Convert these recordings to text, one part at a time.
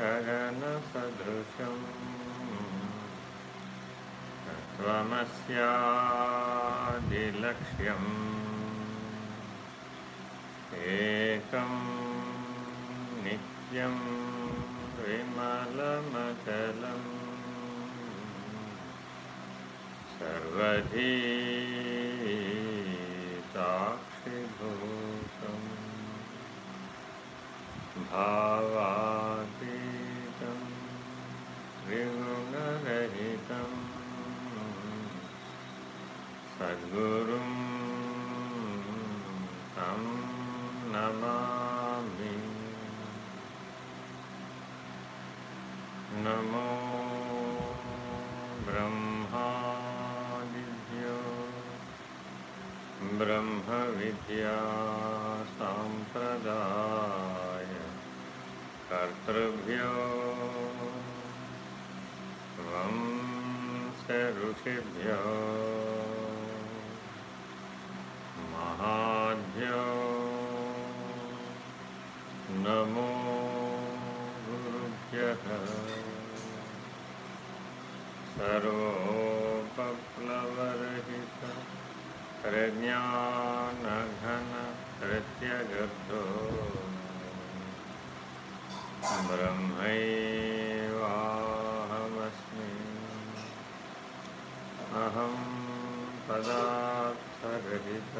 गगनसदृशम् त्वमस्यादिलक्ष्यम् एकं नित्यं विमलमचलम्। सर्वधी भावातीतं त्रिगुणरहितं सद्गुरुं तं नमामि। नमो ब्रह्मादिभ्यो। ब्रह्मविद्या साम्प्रदाय कर्तृभ्यो वंशऋषिभ्यो महाभ्यो। नमो गुरुभ्यः। सर्वोपप्लवरहित। प्रज्ञानघन प्रत्यगर्धो ब्रह्मैवाहमस्मि अहम पदार्थरहित।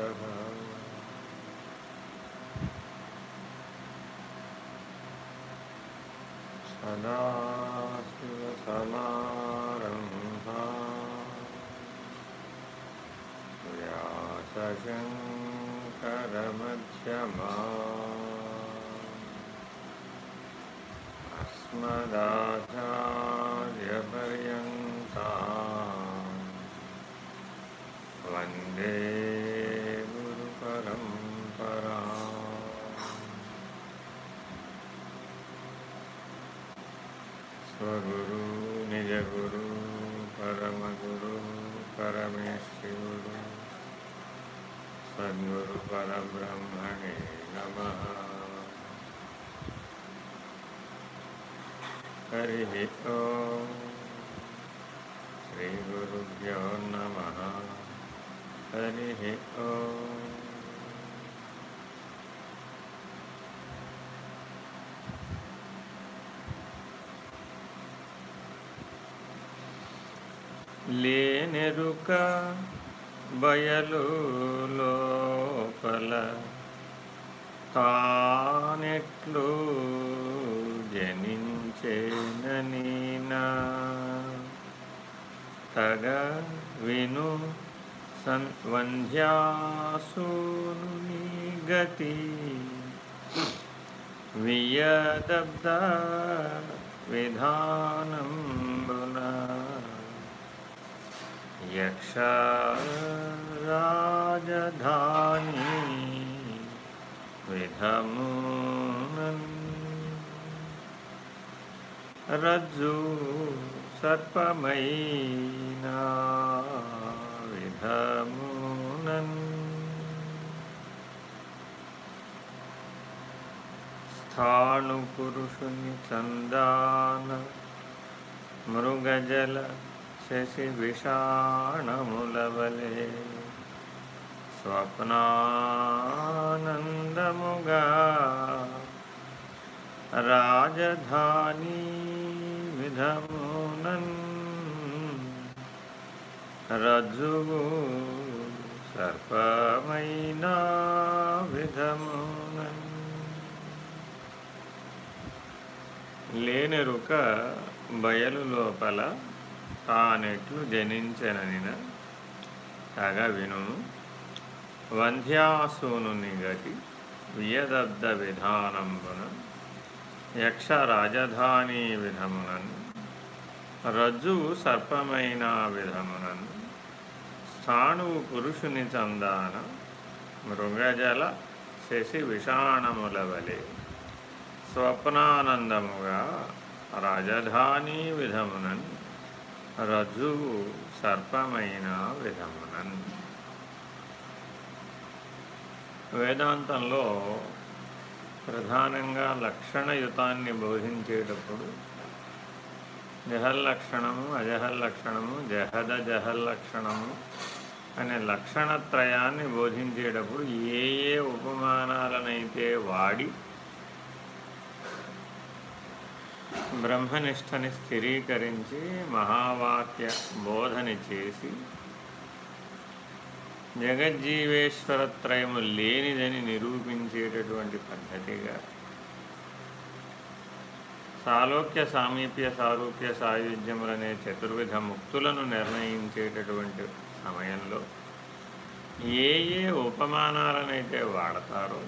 सदा शिवसमारम्भा व्यासशङ्करमध्यमा। अस्मदाचार्यपर्यङ्क। वंदे गुरुपरम्परा स्वगुरु निजगुरु परमगुरु सद्गुरु परब्रह्मणे नमः। हरिः ॐ श्रीगुरुभ्यो नमः। हरिः ॐ లేనెరుక బయలు లోపల తానెట్లు జనించేననీనా తగ విను సంధ్యాసూని గతి వియదబ్ద విధానంబున యక్ష రాజధాని విధమునన్ రజ్జు సర్పమైనా విధమునన్ స్థాణు పురుషుని చందాన మృగజల శశి విషాణములవలే స్వప్నానందముగా రజ్జువు సర్పమైన విధమునన్ లేనెరుక బయలు లోపల తానెట్లు జనించననిన తగ విను వంధ్యాసూనుని గతి వియదబ్ద విధానంబున యక్ష రాజధాని విధమునను. రజ్జు సర్పమైన విధమునను స్థాణువు పురుషుని చందాన మృగజల శశి విషాణముల వలె స్వప్నానందముగా రాజధాని విధమునన్ రజ్జువు సర్పమైన విధమునన్. వేదాంతంలో ప్రధానంగా లక్షణయుతాన్ని బోధించేటప్పుడు జహల్లక్షణము అజహల్లక్షణము జహద జహల్లక్షణము అనే లక్షణత్రయాన్ని బోధించేటప్పుడు ఏ ఏ ఉపమానాలనైతే వాడి బ్రహ్మనిష్టని స్థిరీకరించి మహావాక్య బోధని చేసి జగజ్జీవేశ్వరత్రయము లేనిదని నిరూపించేటటువంటి పద్ధతిగా సాలోక్య సామీప్య సారూప్య సాయుధ్యములనే చతుర్విధ ముక్తులను నిర్ణయించేటటువంటి సమయంలో ఏ ఏ ఉపమానాలనైతే వాడతారో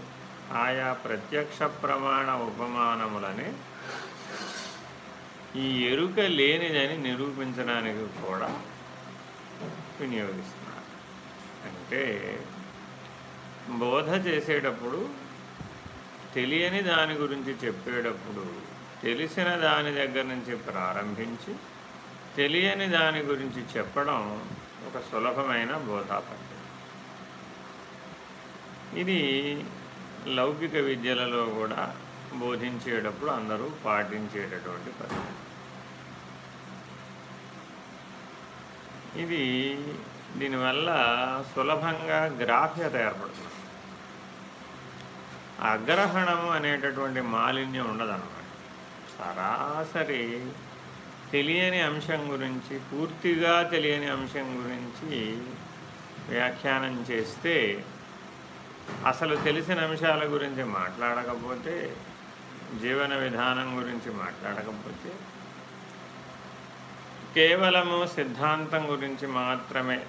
ఆయా ప్రత్యక్ష ప్రమాణ ఉపమానములనే ఈ ఎరుక లేనిదని నిరూపించడానికి కూడా వినియోగిస్తున్నారు. అంటే బోధ చేసేటప్పుడు తెలియని దాని గురించి చెప్పేటప్పుడు తెలిసిన దాని దగ్గర నుంచి ప్రారంభించి తెలియని దాని గురించి చెప్పడం ఒక సులభమైన బోధా ఇది లౌకిక విద్యలలో కూడా బోధించేటప్పుడు అందరూ పాటించేటటువంటి పద్ధతి. ఇది దీనివల్ల సులభంగా గ్రాహ్యత ఏర్పడుతుంది. అగ్రహణము అనేటటువంటి మాలిన్యం ఉండదన్నమాట. సరాసరి తెలియని అంశం గురించి పూర్తిగా తెలియని అంశం గురించి వ్యాఖ్యానం చేస్తే అసలు తెలిసిన అంశాల గురించి మాట్లాడకపోతే జీవన విధానం గురించి మాట్లాడకపోతే కేవలము సిద్ధాంతం గురించి మాత్రమే.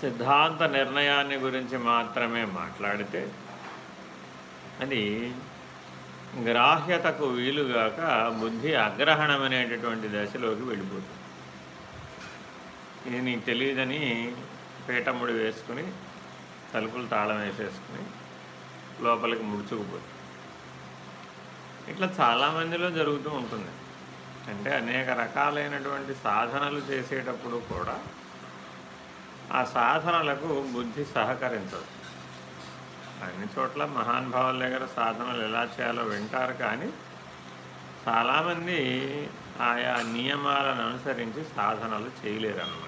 సిద్ధాంత నిర్ణయాన్ని గురించి మాత్రమే మాట్లాడితే అది గ్రాహ్యతకు వీలుగాక బుద్ధి అగ్రహణం అనేటటువంటి దశలోకి వెళ్ళిపోతుంది. ఇది నీకు తెలియదని పీటముడి వేసుకుని తలుపులు తాళం వేసేసుకుని లోపలికి ముడుచుకుపోతుంది. ఇట్లా చాలామందిలో జరుగుతూ ఉంటుంది. అంటే అనేక రకాలైనటువంటి సాధనలు చేసేటప్పుడు కూడా ఆ సాధనలకు బుద్ధి సహకరించదు. అన్ని చోట్ల మహానుభావుల దగ్గర సాధనలు ఎలా చేయాలో వింటారు కానీ చాలామంది ఆయా నియమాలను అనుసరించి సాధనలు చేయలేరు అన్నమాట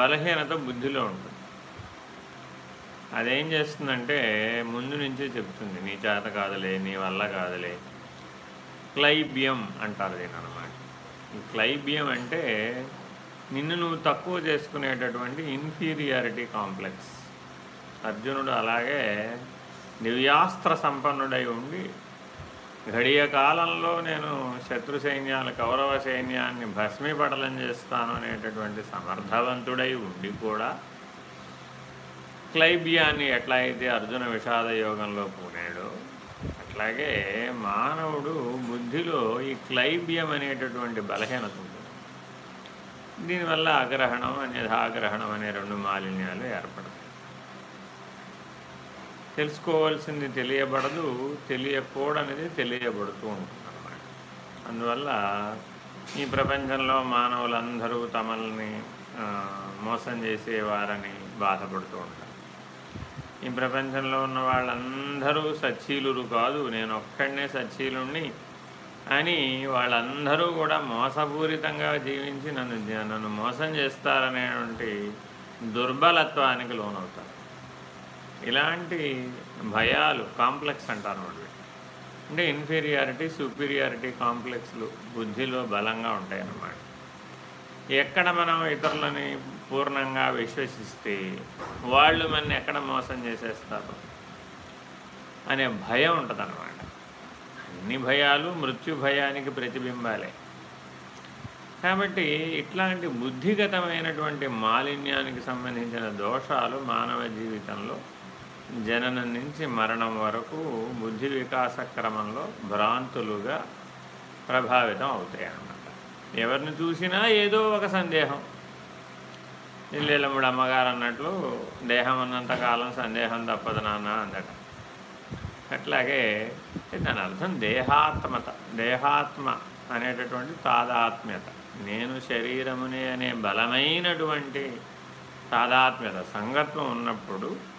బలహీనత బుద్ధిలో ఉంటుంది. అదేం చేస్తుందంటే ముందు నుంచే చెప్తుంది నీ చేత కాదులే నీ వల్ల కాదులే. క్లైబ్యం అంటారు దీని అనమాట ఈ క్లైబ్యం అంటే నిన్ను నువ్వు తక్కువ చేసుకునేటటువంటి ఇన్ఫీరియారిటీ కాంప్లెక్స్ అర్జునుడు అలాగే దివ్యాస్త్ర సంపన్నుడై ఉండి ఘడియ కాలంలో నేను శత్రు సైన్యాల కౌరవ సైన్యాన్ని భస్మీపటలం చేస్తాను అనేటటువంటి సమర్థవంతుడై ఉండి కూడా క్లైబ్యాన్ని ఎట్లా అయితే అర్జున విషాద యోగంలో పూనాడో అట్లాగే మానవుడు బుద్ధిలో ఈ క్లైబ్యం అనేటటువంటి బలహీనత ఉంటుంది. దీనివల్ల అగ్రహణం అనేదాగ్రహణం అనే రెండు మాలిన్యాలు ఏర్పడతాయి. తెలుసుకోవాల్సింది తెలియబడదు తెలియకూడనిది తెలియబడుతూ ఉంటుంది అన్నమాట అందువల్ల ఈ ప్రపంచంలో మానవులందరూ తమల్ని మోసం చేసేవారని బాధపడుతూ ఉంటారు. ఈ ప్రపంచంలో ఉన్న వాళ్ళందరూ సచ్చీలురు కాదు నేను ఒక్కడనే సచ్చీలుణ్ణి అని వాళ్ళందరూ కూడా మోసపూరితంగా జీవించి నన్ను నన్ను మోసం చేస్తారనేటువంటి దుర్బలత్వానికి లోనవుతారు. ఇలాంటి భయాలు కాంప్లెక్స్ అంటారు అంటే ఇన్ఫీరియారిటీ సుపీరియారిటీ కాంప్లెక్స్లు బుద్ధిలో బలంగా ఉంటాయి అన్నమాట ఎక్కడ మనం ఇతరులని పూర్ణంగా విశ్వసిస్తే వాళ్ళు మన ఎక్కడ మోసం చేసేస్తారు అనే భయం ఉంటుంది అన్నమాట అన్ని భయాలు మృత్యు భయానికి ప్రతిబింబాలే. కాబట్టి ఇట్లాంటి బుద్ధిగతమైనటువంటి మాలిన్యానికి సంబంధించిన దోషాలు మానవ జీవితంలో జననం నుంచి మరణం వరకు బుద్ధి వికాస క్రమంలో భ్రాంతులుగా ప్రభావితం అవుతాయి అన్నమాట. ఎవరిని చూసినా ఏదో ఒక సందేహం. ఇల్లేలమ్ముడు అమ్మగారు అన్నట్లు దేహం ఉన్నంతకాలం సందేహం తప్పదు నాన్న అందట అట్లాగే దాని అర్థం దేహాత్మత. దేహాత్మ అనేటటువంటి తాదాత్మ్యత. నేను శరీరమునే అనే బలమైనటువంటి తాదాత్మ్యత సంగత్వం ఉన్నప్పుడు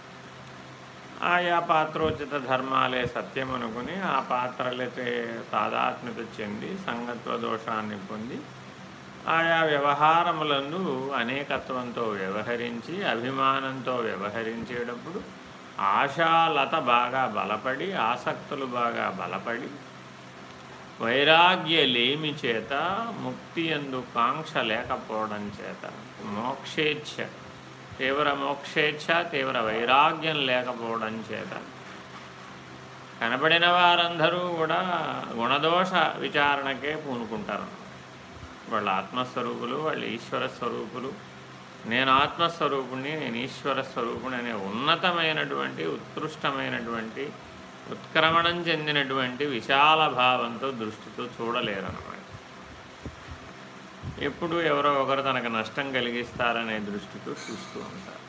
ఆయా పాత్రోచిత ధర్మాలే సత్యం అనుకుని ఆ పాత్రలతే తాదాత్మ్యత చెంది సంగత్వ దోషాన్ని పొంది ఆయా వ్యవహారములందు అనేకత్వంతో వ్యవహరించి అభిమానంతో వ్యవహరించేటప్పుడు ఆశాలత బాగా బలపడి ఆసక్తులు బాగా బలపడి వైరాగ్య లేమి చేత ముక్తి ఎందు కాంక్ష లేకపోవడం చేత మోక్షేచ్ఛ తీవ్ర మోక్షేచ్ఛ తీవ్ర వైరాగ్యం లేకపోవడం చేత. కనబడిన వారందరూ కూడా గుణదోష విచారణకే పూనుకుంటారు. వాళ్ళ ఆత్మస్వరూపులు వాళ్ళ ఈశ్వర స్వరూపులు. నేను ఆత్మస్వరూపుణ్ణి నేను ఈశ్వర స్వరూపుని అనే ఉన్నతమైనటువంటి ఉత్కృష్టమైనటువంటి ఉత్క్రమణం చెందినటువంటి విశాల భావంతో దృష్టితో చూడలేరన్నమాట. ఎప్పుడు ఎవరో ఒకరు తనకు నష్టం కలిగిస్తారనే దృష్టితో చూస్తూ ఉంటారు.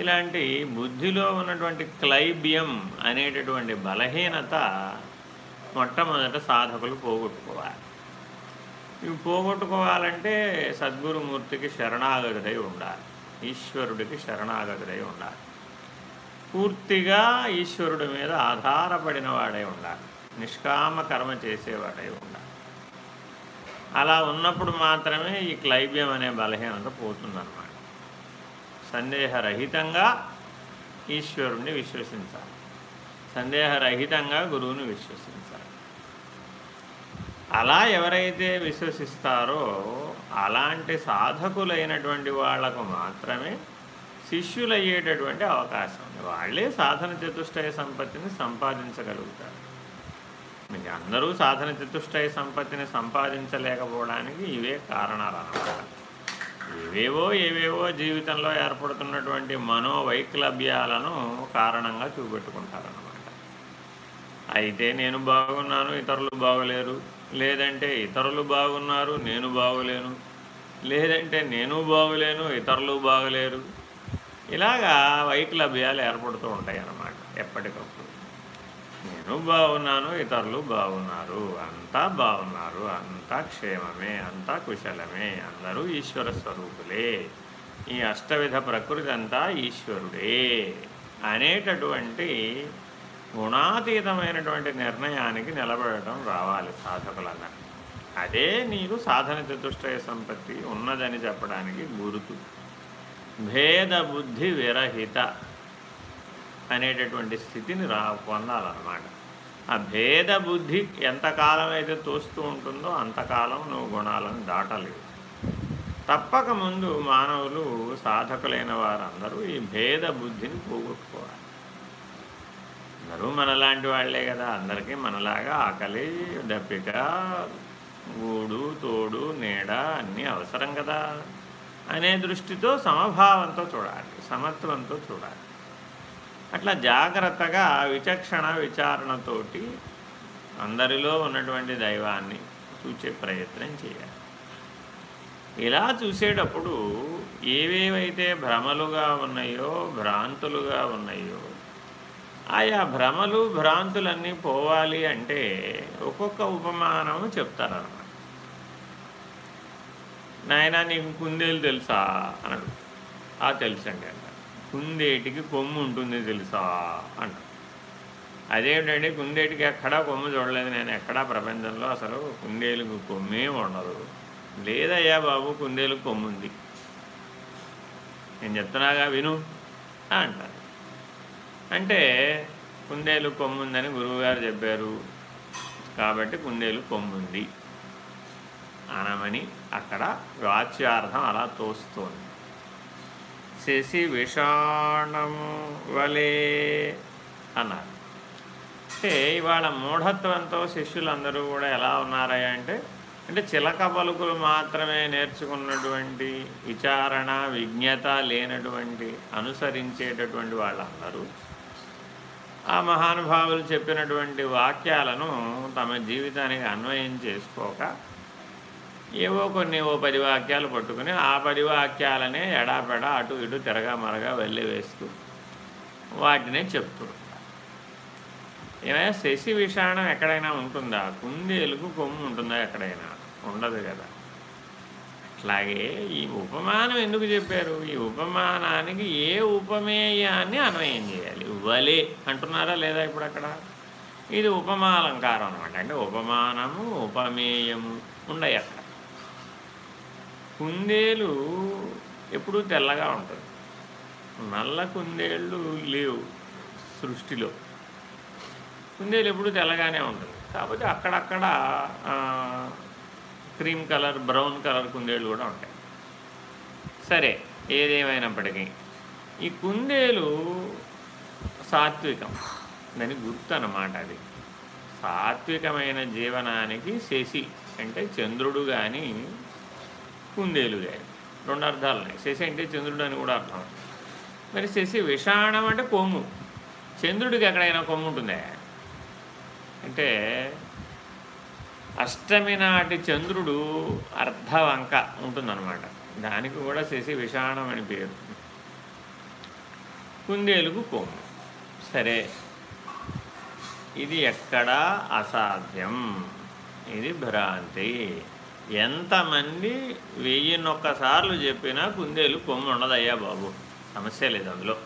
ఇలాంటి బుద్ధిలో ఉన్నటువంటి క్లైబ్యం అనేటటువంటి బలహీనత మొట్టమొదట సాధకులు పోగొట్టుకోవాలి. ఇవి పోగొట్టుకోవాలంటే సద్గురుమూర్తికి శరణాగతుడై ఉండాలి. ఈశ్వరుడికి శరణాగతుడై ఉండాలి. పూర్తిగా ఈశ్వరుడి మీద ఆధారపడిన వాడై ఉండాలి. నిష్కామ కర్మ చేసేవాడై ఉండాలి. అలా ఉన్నప్పుడు మాత్రమే ఈ క్లైబ్యం అనే బలహీనత పోతుందన్నమాట. సందేహరహితంగా ఈశ్వరుణ్ణి విశ్వసించాలి. సందేహరహితంగా గురువుని విశ్వసించాలి. అలా ఎవరైతే విశ్వసిస్తారో అలాంటి సాధకులైనటువంటి వాళ్ళకు మాత్రమే శిష్యులయ్యేటటువంటి అవకాశం ఉంది. వాళ్ళే సాధన చతుష్టయ సంపత్తిని సంపాదించగలుగుతారు. మీకు అందరూ సాధన చతుష్టయ సంపత్తిని సంపాదించలేకపోవడానికి ఇవే కారణాలు అన్నమాట ఏవేవో ఏవేవో జీవితంలో ఏర్పడుతున్నటువంటి మనోవైక్లభ్యాలను కారణంగా చూపెట్టుకుంటారన్నమాట. అయితే నేను బాగున్నాను ఇతరులు బాగలేరు. లేదంటే ఇతరులు బాగున్నారు నేను బాగోలేను. లేదంటే నేను బాగోలేను ఇతరులు బాగలేరు. ఇలాగా వైక్లభ్యాలు ఏర్పడుతూ ఉంటాయి అన్నమాట ఎప్పటికప్పుడు. నేను బాగున్నాను ఇతరులు బాగున్నారు అంతా బాగున్నారు అంతా క్షేమమే అంతా కుశలమే అందరూ ఈశ్వర స్వరూపులే. ఈ అష్టవిధ ప్రకృతి అంతా ఈశ్వరుడే అనేటటువంటి గుణాతీతమైనటువంటి నిర్ణయానికి నిలబడటం రావాలి సాధకులంగా అదే నీకు సాధన చతుష్టయ సంపత్తి ఉన్నదని చెప్పడానికి గురుతు. భేద బుద్ధి విరహిత. అనేటటువంటి స్థితిని రా పొందాలన్నమాట. ఆ భేద బుద్ధి ఎంతకాలం అయితే తోస్తూ ఉంటుందో అంతకాలం నువ్వు గుణాలను దాటలేవు. తప్పక ముందు మానవులు సాధకులైన వారందరూ ఈ భేద బుద్ధిని పోగొట్టుకోవాలి. అందరూ మనలాంటి వాళ్ళే కదా అందరికీ మనలాగా ఆకలి దప్పిక గూడు తోడు నీడ అన్నీ అవసరం కదా. అనే దృష్టితో సమభావంతో చూడాలి సమత్వంతో చూడాలి. అట్లా జాగ్రత్తగా విచక్షణ విచారణతోటి అందరిలో ఉన్నటువంటి దైవాన్ని చూసే ప్రయత్నం చేయాలి. ఇలా చూసేటప్పుడు ఏవేవైతే భ్రమలుగా ఉన్నాయో భ్రాంతులుగా ఉన్నాయో ఆయా భ్రమలు భ్రాంతులన్నీ పోవాలి అంటే ఒక్కొక్క ఉపమానము చెప్తారన్నమాట. నాయన నీకు కుందేలు తెలుసా? అన్నాడు ఆ తెలుసండి అంట కుందేటికి కొమ్ము ఉంటుంది తెలుసా అంట. అదేమిటండి? కుందేటికి ఎక్కడా కొమ్ము చూడలేదు నేను. ఎక్కడా ప్రపంచంలో అసలు కుందేలుకు కొమ్మే ఉండదు. లేదయ్యా బాబు కుందేలుకు కొమ్ము ఉంది నేను చెప్తున్నాగా విను అంటారు అంటే కుందేలు కొమ్ముందని గురువుగారు చెప్పారు. కాబట్టి కుందేలు కొమ్ముంది అనమని అక్కడ వాచ్యార్థం అలా తోస్తోంది. శశి విషాణము వలే అన్నారు. అంటే ఇవాళ మూఢత్వంతో శిష్యులందరూ కూడా ఎలా ఉన్నారయ్యా అంటే అంటే చిలక పలుకులు మాత్రమే నేర్చుకున్నటువంటి విచారణ విజ్ఞత లేనటువంటి అనుసరించేటటువంటి వాళ్ళందరూ ఆ మహానుభావులు చెప్పినటువంటి వాక్యాలను తమ జీవితానికి అన్వయం చేసుకోక ఏవో కొన్ని ఓ పది వాక్యాలు పట్టుకుని ఆ పది వాక్యాలనే ఎడాపెడ అటు ఇటు తిరగా మరగా వెళ్ళి వేస్తూ వాటినే చెప్తుడు ఏమైనా శశి విషాణం ఎక్కడైనా ఉంటుందా? కుందేలుకు కొమ్ము ఉంటుందా ఎక్కడైనా? ఉండదు కదా. అట్లాగే ఈ ఉపమానం ఎందుకు చెప్పారు? ఈ ఉపమానానికి ఏ ఉపమేయాన్ని అన్వయం చేయాలి? వలే అంటున్నారా లేదా ఇప్పుడు అక్కడ? ఇది ఉపమాలంకారం అనమాట అంటే ఉపమానము ఉపమేయము ఉండయట కుందేలు ఎప్పుడూ తెల్లగా ఉంటుంది. నల్ల కుందేళ్ళు లేవు సృష్టిలో. కుందేలు ఎప్పుడు తెల్లగానే ఉంటుంది. కాకపోతే అక్కడక్కడ క్రీమ్ కలర్ బ్రౌన్ కలర్ కుందేళ్ళు కూడా ఉంటాయి. సరే ఏదేమైనప్పటికీ ఈ కుందేలు సాత్వికం. దాని గుర్తు అన్నమాట అది. సాత్వికమైన జీవనానికి శశి అంటే చంద్రుడు కానీ కుందేలు కానీ రెండు అర్థాలు ఉన్నాయి శశి అంటే చంద్రుడు అని కూడా అర్థం. మరి శశి విషాణం అంటే కొమ్ము. చంద్రుడికి ఎక్కడైనా కొమ్ము ఉంటుందే? అంటే అష్టమి నాటి చంద్రుడు అర్ధవంక ఉంటుందన్నమాట. దానికి కూడా శశి విషాణం అని పేరు. కుందేలుకు కొమ్ము. సరే. ఇది ఎక్కడా అసాధ్యం. ఇది భ్రాంతి. ఎంతమంది వెయ్యినొక్కసార్లు చెప్పినా కుందేలు కొమ్ము ఉండదయ్యా బాబు. సమస్య లేదు అందులో.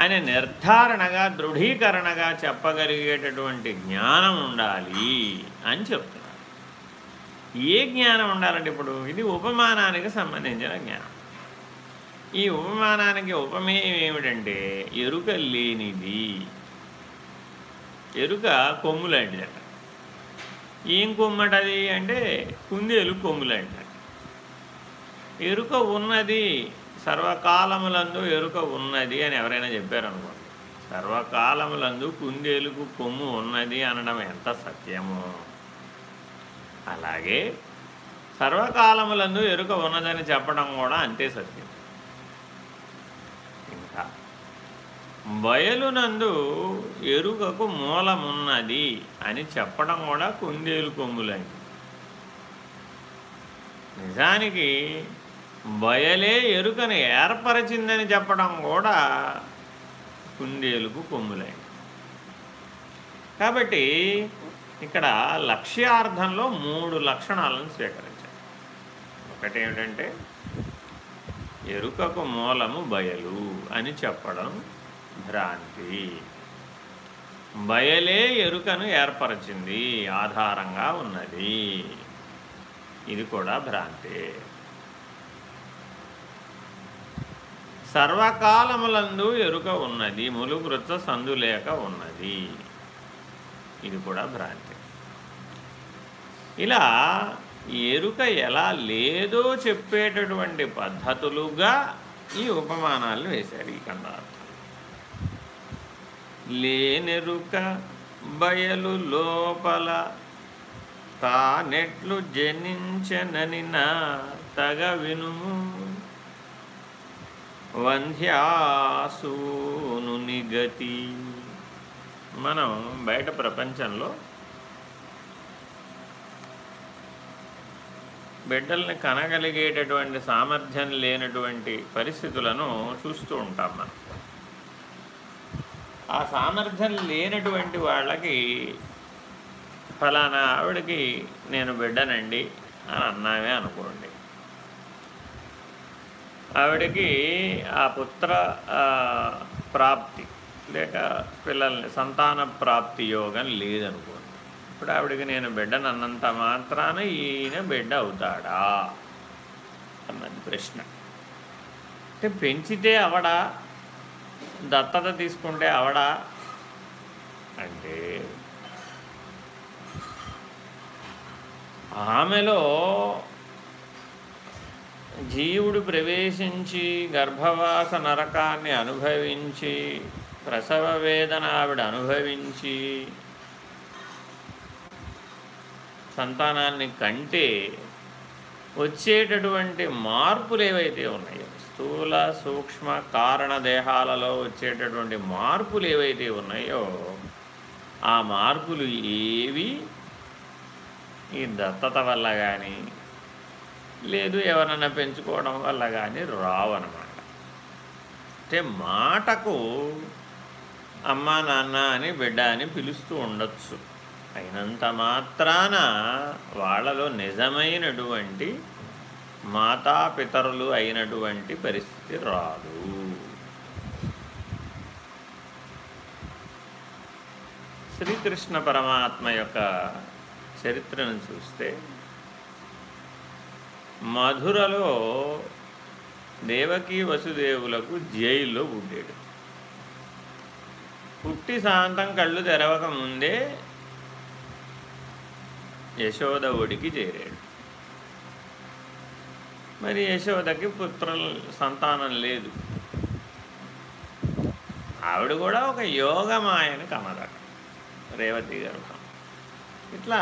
ఆయన నిర్ధారణగా దృఢీకరణగా చెప్పగలిగేటటువంటి జ్ఞానం ఉండాలి అని చెప్తున్నారు. ఏ జ్ఞానం ఉండాలంటే ఇప్పుడు ఇది ఉపమానానికి సంబంధించిన జ్ఞానం. ఈ ఉపమానానికి ఉపమేయం ఏమిటంటే ఎరుక లేనిది. ఎరుక కొమ్ము లాంటిదట ఏం కొమ్మటది అంటే కుందేలు కొమ్ములు లాంటిదట ఎరుక ఉన్నది సర్వకాలములందు ఎరుక ఉన్నది అని ఎవరైనా చెప్పారనుకోండి సర్వకాలములందు కుందేలుకు కొమ్ము ఉన్నది అనడం ఎంత సత్యమో? అలాగే సర్వకాలములందు ఎరుక ఉన్నదని చెప్పడం కూడా అంతే సత్యం. ఇంకా బయలునందు ఎరుకకు మూలమున్నది అని చెప్పడం కూడా కుందేలు కొమ్ములని నిజానికి బయలే ఎరుకను ఏర్పరిచిందని చెప్పడం కూడా కుందేలుకు కొమ్ములైంది కాబట్టి ఇక్కడ లక్ష్యార్థంలో మూడు లక్షణాలను స్వీకరించారు. ఒకటి ఏమిటంటే ఎరుకకు మూలము బయలు అని చెప్పడం భ్రాంతి. బయలే ఎరుకను ఏర్పరచింది ఆధారంగా ఉన్నది. ఇది కూడా భ్రాంతి. సర్వకాలములందు ఎరుక ఉన్నది ములుగృత సందులేక ఉన్నది. ఇది కూడా భ్రాంతి. ఇలా ఎరుక ఎలా లేదో చెప్పేటటువంటి పద్ధతులుగా ఈ ఉపమానాలను వేశారు ఈ ఖండార్థం లేనెరుక బయలు లోపల తానెట్లు జనించనని నా తగ వినుము. వంధ్యాసూనుని గతి మనం బయట ప్రపంచంలో బిడ్డల్ని కనగలిగేటటువంటి సామర్థ్యం లేనటువంటి పరిస్థితులను చూస్తూ ఉంటాం మనం. ఆ సామర్థ్యం లేనటువంటి వాళ్ళకి ఫలానా ఆవిడకి నేను బిడ్డనండి అని అన్నామే అనుకోండి. ఆవిడకి ఆ పుత్ర ప్రాప్తి లేక పిల్లల్ని సంతాన ప్రాప్తి యోగం లేదనుకోండి. ఇప్పుడు ఆవిడకి నేను బిడ్డను అన్నంత మాత్రాన ఈయన బిడ్డ అవుతాడా అన్నది ప్రశ్న. అంటే పెంచితే అవడా? దత్తత తీసుకుంటే అవడా? అంటే ఆమెలో జీవుడు ప్రవేశించి గర్భవాస నరకాన్ని అనుభవించి ప్రసవ వేదన ఆవిడ అనుభవించి సంతానాన్ని కంటే వచ్చేటటువంటి మార్పులు ఏవైతే ఉన్నాయో స్థూల సూక్ష్మ కారణ దేహాలలో వచ్చేటటువంటి మార్పులు ఏవైతే ఉన్నాయో ఆ మార్పులు ఏవి? ఈ దత్తత వల్ల కానీ లేదు ఎవరన్నా పెంచుకోవడం వల్ల కానీ రావన్నమాట. అంటే మాటకు అమ్మ నాన్న అని బిడ్డ అని పిలుస్తూ ఉండొచ్చు. అయినంత మాత్రాన వాళ్ళలో నిజమైనటువంటి మాతాపితరులు అయినటువంటి పరిస్థితి రాదు. శ్రీకృష్ణ పరమాత్మ యొక్క చరిత్రను చూస్తే మధురలో దేవకీ వసుదేవులకు జైల్లో పుట్టాడు. పుట్టి శాంతం కళ్ళు తెరవక ముందే యశోద ఒడికి చేరాడు. మరి యశోదకి పుత్ర సంతానం లేదు. ఆవిడ కూడా ఒక యోగమాయని కన్నదట రేవతి గర్భం ఇట్లా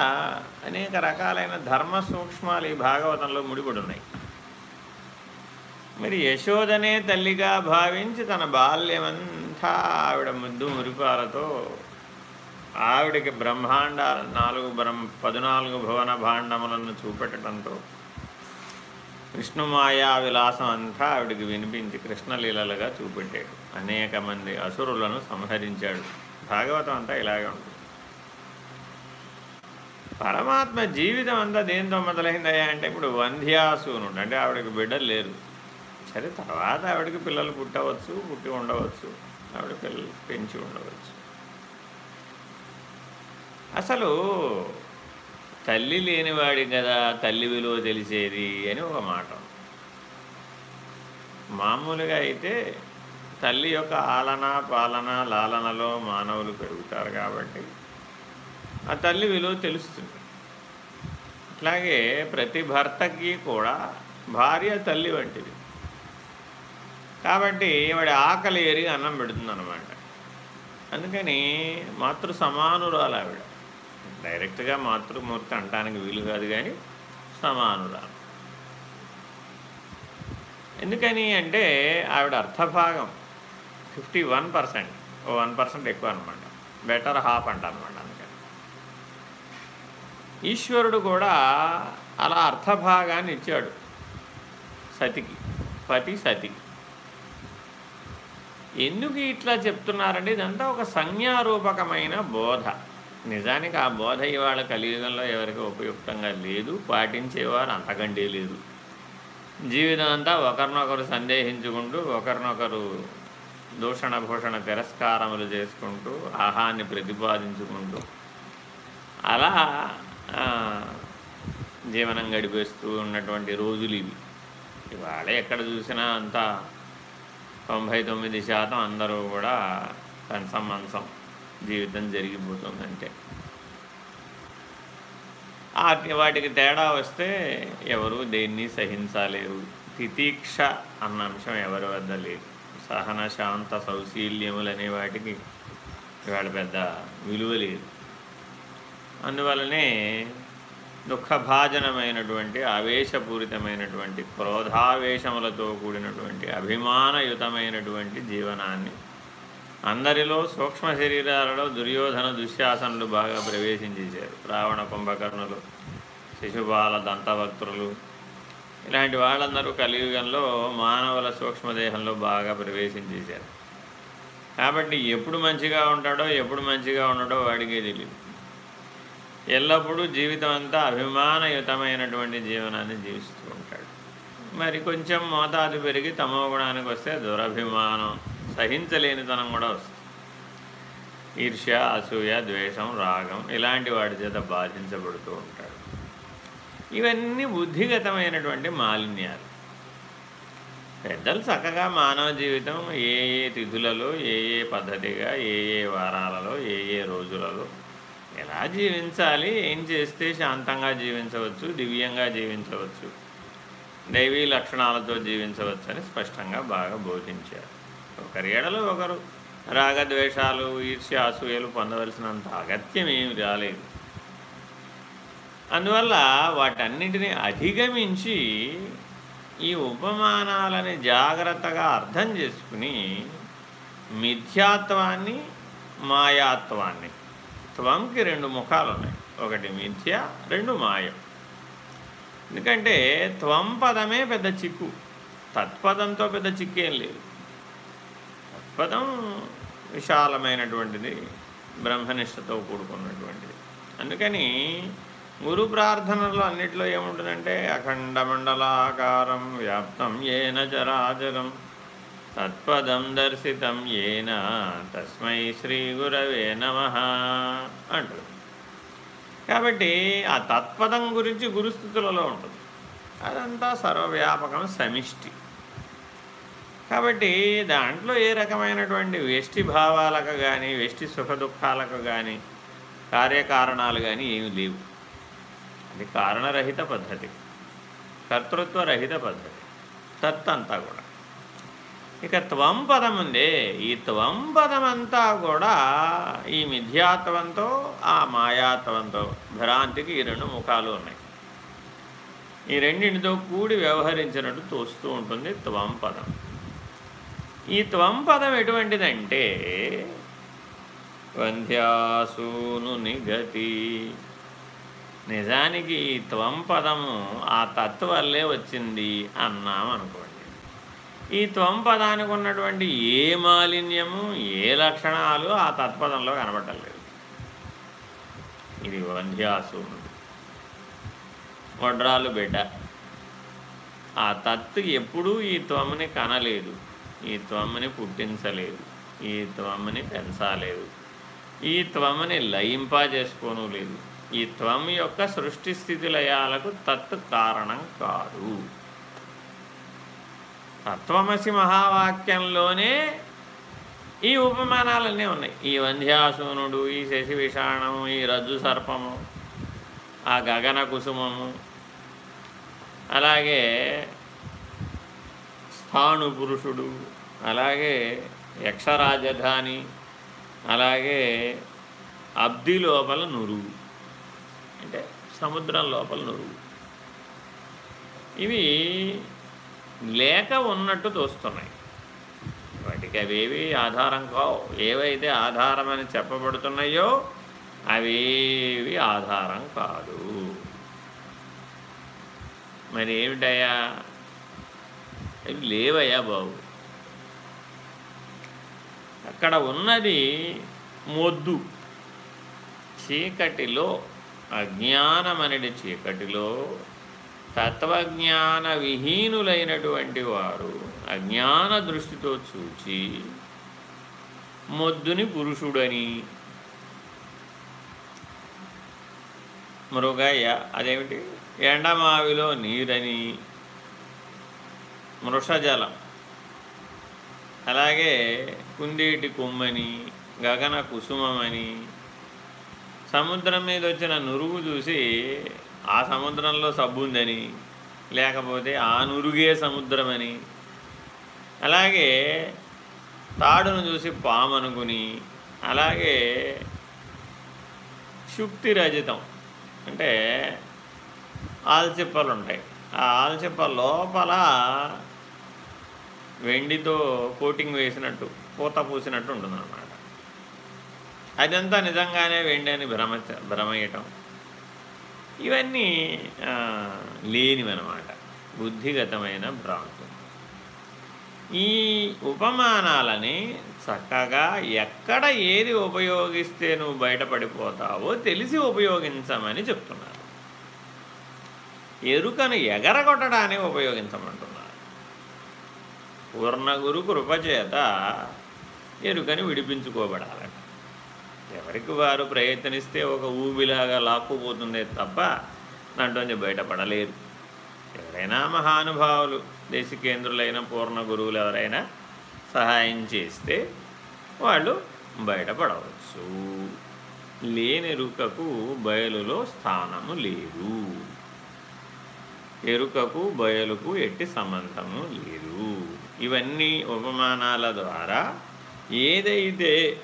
అనేక రకాలైన ధర్మ సూక్ష్మాలు ఈ భాగవతంలో ముడిపడి ఉన్నాయి. మరి యశోదనే తల్లిగా భావించి తన బాల్యమంతా ఆవిడ ముద్దు మురిపాలతో ఆవిడికి బ్రహ్మాండ నాలుగు బ్రహ్మ పద్నాలుగు భువన భాండములను చూపెట్టడంతో విష్ణుమాయా విలాసం అంతా ఆవిడికి వినిపించి కృష్ణలీలలుగా చూపెట్టాడు అనేక మంది అసురులను సంహరించాడు. భాగవతం అంతా ఇలాగే ఉంటుంది. పరమాత్మ జీవితం అంతా దేంతో మొదలైందయ్యా అంటే ఇప్పుడు వంధ్యాసూనుడు. అంటే ఆవిడకి బిడ్డలు లేరు. సరే తర్వాత ఆవిడకి పిల్లలు పుట్టవచ్చు పుట్టి ఉండవచ్చు. ఆవిడ పిల్లలు పెంచి ఉండవచ్చు. అసలు తల్లి లేనివాడి కదా తల్లి విలువ తెలిసేది అని ఒక మాట. మామూలుగా అయితే తల్లి యొక్క ఆలన పాలన లాలనలో మానవులు పెరుగుతారు కాబట్టి ఆ తల్లి విలువ తెలుస్తుంది. అట్లాగే ప్రతి భర్తకి కూడా భార్య తల్లి వంటిది. కాబట్టి వాడి ఆకలి ఎరిగి అన్నం పెడుతుంది అనమాట అందుకని మాతృ సమానురాలు ఆవిడ. డైరెక్ట్గా మాతృమూర్తి అంటానికి వీలు కాదు కానీ సమానురాలు. ఎందుకని అంటే ఆవిడ అర్థభాగం ఫిఫ్టీ వన్ పర్సెంట్ ఓ వన్ పర్సెంట్ ఎక్కువ అనమాట. బెటర్ హాఫ్ అంట అనమాట అందుకని. ఈశ్వరుడు కూడా అలా అర్థభాగాన్ని ఇచ్చాడు సతికి పతి సతికి ఎందుకు ఇట్లా చెప్తున్నారంటే ఇదంతా ఒక సంజ్ఞారూపకమైన బోధ. నిజానికి ఆ బోధ ఇవాళ కలియుగంలో ఎవరికి ఉపయుక్తంగా లేదు పాటించేవారు అంతకంటే లేదు. జీవితం అంతా ఒకరినొకరు సందేహించుకుంటూ ఒకరినొకరు దూషణ భూషణ తిరస్కారములు చేసుకుంటూ ఆహాన్ని ప్రతిపాదించుకుంటూ అలా జీవనం గడిపేస్తూ ఉన్నటువంటి రోజులు ఇవి. ఇవాళ ఎక్కడ చూసినా అంతా తొంభై తొమ్మిది శాతం అందరూ కూడా కంచం మంచం. జీవితం జరిగిపోతుందంటే. వాటికి తేడా వస్తే ఎవరు దేన్ని సహించలేరు. తితీక్ష అన్న అంశం ఎవరి వద్ద లేదు. సహన శాంత సౌశీల్యములు అనే వాటికి ఇవాళ పెద్ద విలువ లేదు. అందువలనే దుఃఖభాజనమైనటువంటి ఆవేశపూరితమైనటువంటి క్రోధావేశములతో కూడినటువంటి అభిమానయుతమైనటువంటి జీవనాన్ని అందరిలో సూక్ష్మ శరీరాలలో దుర్యోధన దుశ్శాసనలు బాగా ప్రవేశించేశారు. రావణ కుంభకర్ణులు శిశుపాల దంతభక్తులు ఇలాంటి వాళ్ళందరూ కలియుగంలో మానవుల సూక్ష్మదేహంలో బాగా ప్రవేశించేశారు. కాబట్టి ఎప్పుడు మంచిగా ఉంటాడో ఎప్పుడు మంచిగా ఉండడో వాడికే తెలియదు ఎల్లప్పుడూ జీవితం అంతా అభిమానయుతమైనటువంటి జీవనాన్ని జీవిస్తూ ఉంటాడు. మరి కొంచెం మోతాదు పెరిగి తమో గుణానికి వస్తే దురభిమానం సహించలేనితనం కూడా వస్తుంది. ఈర్ష్య అసూయ ద్వేషం రాగం ఇలాంటి వాటి చేత బాధించబడుతూ ఉంటాడు. ఇవన్నీ బుద్ధిగతమైనటువంటి మాలిన్యాలు. పెద్దలు చక్కగా మానవ జీవితం ఏ ఏ తిథులలో ఏ ఏ పద్ధతిగా ఏ ఏ వారాలలో ఏ ఏ రోజులలో ఎలా జీవించాలి ఏం చేస్తే శాంతంగా జీవించవచ్చు దివ్యంగా జీవించవచ్చు దైవీ లక్షణాలతో జీవించవచ్చు అని స్పష్టంగా బాగా బోధించారు. ఒకరి ఏడలో ఒకరు. రాగద్వేషాలు ఈర్ష్య అసూయలు పొందవలసినంత అగత్యం ఏమి రాలేదు. అందువల్ల వాటన్నిటిని అధిగమించి ఈ ఉపమానాలని జాగ్రత్తగా అర్థం చేసుకుని మిథ్యాత్వాన్ని మాయాత్వాన్ని త్వంకి రెండు ముఖాలు ఉన్నాయి ఒకటి మిథ్య రెండు మాయం. ఎందుకంటే త్వం పదమే పెద్ద చిక్కు. తత్పదంతో పెద్ద చిక్కేం లేదు. తత్పదం విశాలమైనటువంటిది బ్రహ్మనిష్టతో కూడుకున్నటువంటిది. అందుకని గురు ప్రార్థనలో అన్నిట్లో ఏముంటుందంటే అఖండ మండలాకారం వ్యాప్తం ఏన చరాచరం తత్పదం దర్శితం ఏన తస్మై శ్రీ గురవే నమ అంటారు కాబట్టి ఆ తత్పదం గురించి గురుస్థితులలో ఉంటుంది. అదంతా సర్వవ్యాపకం సమిష్టి. కాబట్టి దాంట్లో ఏ రకమైనటువంటి వ్యష్టి భావాలకు కానీ వ్యష్టి సుఖ దుఃఖాలకు కానీ కార్యకారణాలు కానీ ఏమి లేవు. అది కారణరహిత పద్ధతి. కర్తృత్వరహిత పద్ధతి. తత్తంతా కూడా. ఇక త్వం పదం ఉందే ఈ త్వం పదమంతా కూడా ఈ మిథ్యాత్వంతో ఆ మాయాత్వంతో భ్రాంతికి ఈ రెండు ముఖాలు ఉన్నాయి. ఈ రెండింటితో కూడి వ్యవహరించినట్టు తోస్తూ ఉంటుంది త్వం పదం. ఈ త్వం పదం ఎటువంటిదంటే వంధ్యాసూను నిగతి. నిజానికి ఈ త్వం పదము ఆ తత్వల్లే వచ్చింది అన్నాం అనుకోండి. ఈ త్వం పదానికి ఉన్నటువంటి ఏ మాలిన్యము ఏ లక్షణాలు ఆ తత్పదంలో కనబడలేదు ఇది వంధ్యాసూనుడు వడ్రాలు బిడ్డ ఆ తత్తు ఎప్పుడూ ఈ త్వముని కనలేదు. ఈ త్వమ్మని పుట్టించలేదు ఈ త్వమ్మని పెంచాలేదు. ఈ త్వమ్మని లయింపా చేసుకోను లేదు. ఈ త్వం యొక్క సృష్టి స్థితి లయాలకు తత్ కారణం కాదు. తత్వమసి మహావాక్యంలోనే ఈ ఉపమానాలన్నీ ఉన్నాయి. ఈ వంధ్యాసూనుడు ఈ శశి విషాణము ఈ రజ్జు సర్పము ఆ గగన కుసుమము అలాగే స్థాను పురుషుడు అలాగే యక్షరాజధాని అలాగే అబ్ది లోపల నురుగు. అంటే సముద్రం లోపల నురుగు. ఇవి లేక ఉన్నట్టు తోస్తున్నాయి. వాటికి అవేవి ఆధారం కావు. ఏవైతే ఆధారమని చెప్పబడుతున్నాయో అవేవి ఆధారం కాదు. మరి ఏమిటయ్యా? అవి లేవయ్యా బాబు. అక్కడ ఉన్నది మొద్దు. చీకటిలో అజ్ఞానమనడి చీకటిలో తత్వజ్ఞాన విహీనులైనటువంటి వారు అజ్ఞాన దృష్టితో చూచి మొద్దుని పురుషుడని. మృగయ్య అదేమిటి? ఎండమావిలో నీరని. మృషజలం. అలాగే కుందేటి కొమ్మని గగన కుసుమని సముద్రం మీద వచ్చిన నురుగు చూసి ఆ సముద్రంలో సబ్బు ఉందని లేకపోతే ఆ నురుగే సముద్రమని. అలాగే తాడును చూసి పాము అనుకుని అలాగే శుక్తి రజితం అంటే ఆల్చిప్పలు ఉంటాయి ఆ ఆల్చిప్ప లోపల వెండితో కోటింగ్ వేసినట్టు పూత పూసినట్టు ఉంటుందన్నమాట. అదంతా నిజంగానే వెండి అని భ్రమ భ్రమయటం ఇవన్నీ లేనివన్నమాట. బుద్ధిగతమైన భ్రాంతు. ఈ ఉపమానాలని చక్కగా ఎక్కడ ఏది ఉపయోగిస్తే నువ్వు బయటపడిపోతావో తెలిసి ఉపయోగించమని చెప్తున్నారు. ఎరుకను ఎగరగొట్టడానికి ఉపయోగించమంటున్నారు. పూర్ణగురు కృపచేత ఎరుకని విడిపించుకోబడాలట ఎవరికి వారు ప్రయత్నిస్తే ఒక ఊబిలాగా లాక్కుపోతుందే తప్ప దాంట్లోంచి బయటపడలేరు ఎవరైనా మహానుభావులు దేశికేంద్రులైన పూర్ణ గురువులు ఎవరైనా సహాయం చేస్తే వాళ్ళు బయటపడవచ్చు. లేని ఎరుకకు బయలులో స్థానము లేదు. ఎరుకకు బయలుకు ఎట్టి సంబంధము లేదు. ఇవన్నీ ఉపమానాల ద్వారా ఏదైతే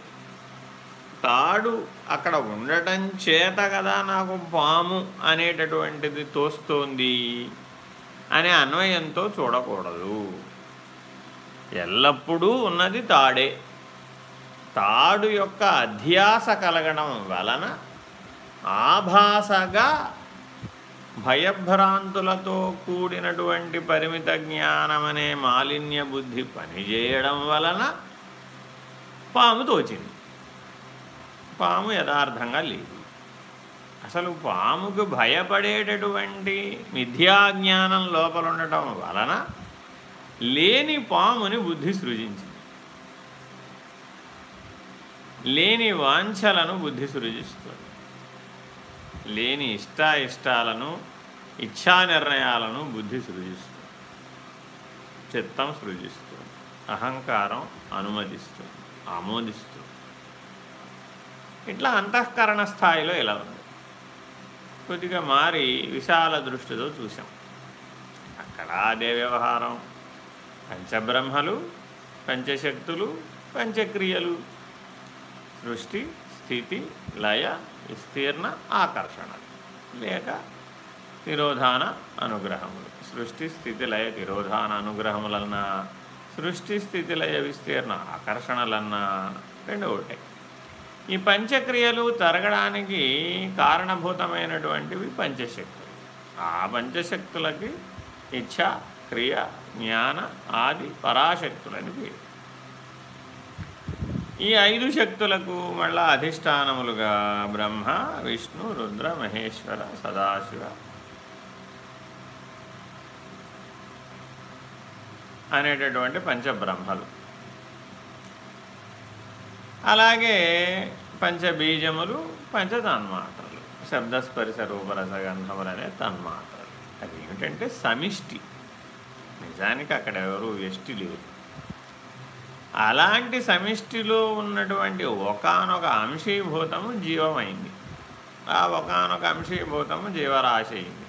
తాడు అక్కడ ఉండటం చేత కదా నాకు పాము అనేటటువంటిది తోస్తోంది అనే అన్వయంతో చూడకూడదు. ఎల్లప్పుడూ ఉన్నది తాడే. తాడు యొక్క అధ్యాస కలగడం వలన ఆభాసగా భయభ్రాంతులతో కూడినటువంటి పరిమిత జ్ఞానమనే మాలిన్య బుద్ధి పనిచేయడం వలన పాము తోచింది. పాము యథార్థంగా లేదు. అసలు పాముకు భయపడేటటువంటి మిథ్యాజ్ఞానం లోపల ఉండటం వలన లేని పాముని బుద్ధి సృజించింది. లేని వాంఛలను బుద్ధి సృజిస్తుంది. లేని ఇష్టాయిష్టాలను ఇచ్ఛా నిర్ణయాలను బుద్ధి సృజిస్తుంది. చిత్తం సృజిస్తుంది. అహంకారం అనుమతిస్తుంది. ఆమోదిస్తుంది. ఇట్లా అంతఃకరణ స్థాయిలో ఇలా ఉంది. కొద్దిగా మారి విశాల దృష్టితో చూసాం అక్కడ అదే వ్యవహారం. పంచబ్రహ్మలు పంచశక్తులు పంచక్రియలు. సృష్టి స్థితి లయ విస్తీర్ణ ఆకర్షణ. లేక తిరోధాన అనుగ్రహములు. సృష్టి స్థితి లయ తిరోధాన అనుగ్రహములన్నా సృష్టి స్థితి లయ విస్తీర్ణ ఆకర్షణలన్నా రెండు ఒకటే. ఈ పంచక్రియలు తరగడానికి కారణభూతమైనటువంటివి పంచశక్తులు. ఆ పంచశక్తులకి ఇచ్ఛ క్రియ జ్ఞాన ఆది పరాశక్తులని పేరు. ఈ ఐదు శక్తులకు మళ్ళా అధిష్టానములుగా బ్రహ్మ విష్ణు రుద్ర మహేశ్వర సదాశివ. అనేటటువంటి పంచబ్రహ్మలు. అలాగే పంచబీజములు పంచతన్మాత్రలు. శబ్దస్పరిశ రూపరసగంధములు అనే తన్మాత్రలు. అది ఏమిటంటే సమిష్టి. నిజానికి అక్కడ ఎవరు వ్యష్టి లేరు. అలాంటి సమిష్టిలో ఉన్నటువంటి ఒకనొక అంశీభూతము జీవమైంది. ఆ ఒకనొక అంశీభూతము జీవరాశి అయింది.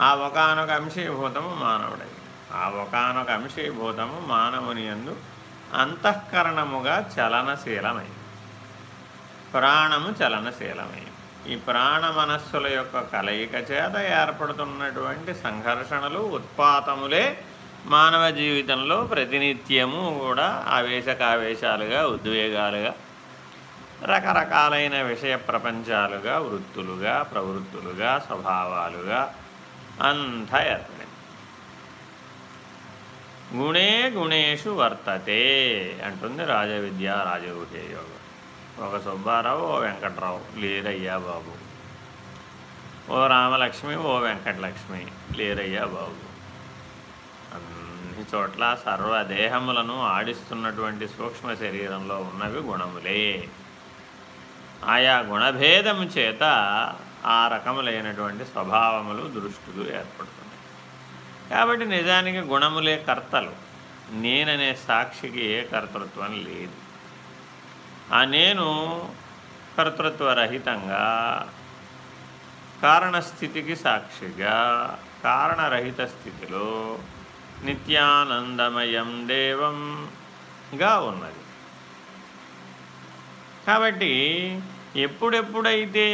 ఆ ఒకనొక అంశీభూతము మానవుడైంది. ఆ ఒకనొక అంశీభూతము మానవుని ఎందు అంతఃకరణముగా చలనశీలమైంది. ప్రాణము చలనశీలమైంది. ఈ ప్రాణ మనస్సుల యొక్క కలయిక చేత ఏర్పడుతున్నటువంటి సంఘర్షణలు ఉత్పాతములే మానవ జీవితంలో ప్రతినిత్యము కూడా ఆవేశకావేశాలుగా ఉద్వేగాలుగా రకరకాలైన విషయ ప్రపంచాలుగా వృత్తులుగా ప్రవృత్తులుగా స్వభావాలుగా అంతా ఏర్పడింది గుణే గుణేషు వర్తతే అంటుంది రాజవిద్య రాజగృహే యోగం. ఒక సుబ్బారావు ఓ వెంకట్రావు లేరయ్యా బాబు. ఓ రామలక్ష్మి ఓ వెంకటలక్ష్మి లేరయ్యా బాబు. అన్ని చోట్ల సర్వదేహములను ఆడిస్తున్నటువంటి సూక్ష్మ శరీరంలో ఉన్నవి గుణములే. ఆయా గుణభేదము చేత ఆ రకములైనటువంటి స్వభావములు దృష్టులు ఏర్పడుతున్నాయి. కాబట్టి నిజానికి గుణములే కర్తలు. నేననే సాక్షికి ఏ కర్తృత్వం లేదు. ఆ నేను కర్తృత్వరహితంగా కారణస్థితికి సాక్షిగా కారణరహిత స్థితిలో నిత్యానందమయం దేవంగా ఉన్నది. కాబట్టి ఎప్పుడెప్పుడైతే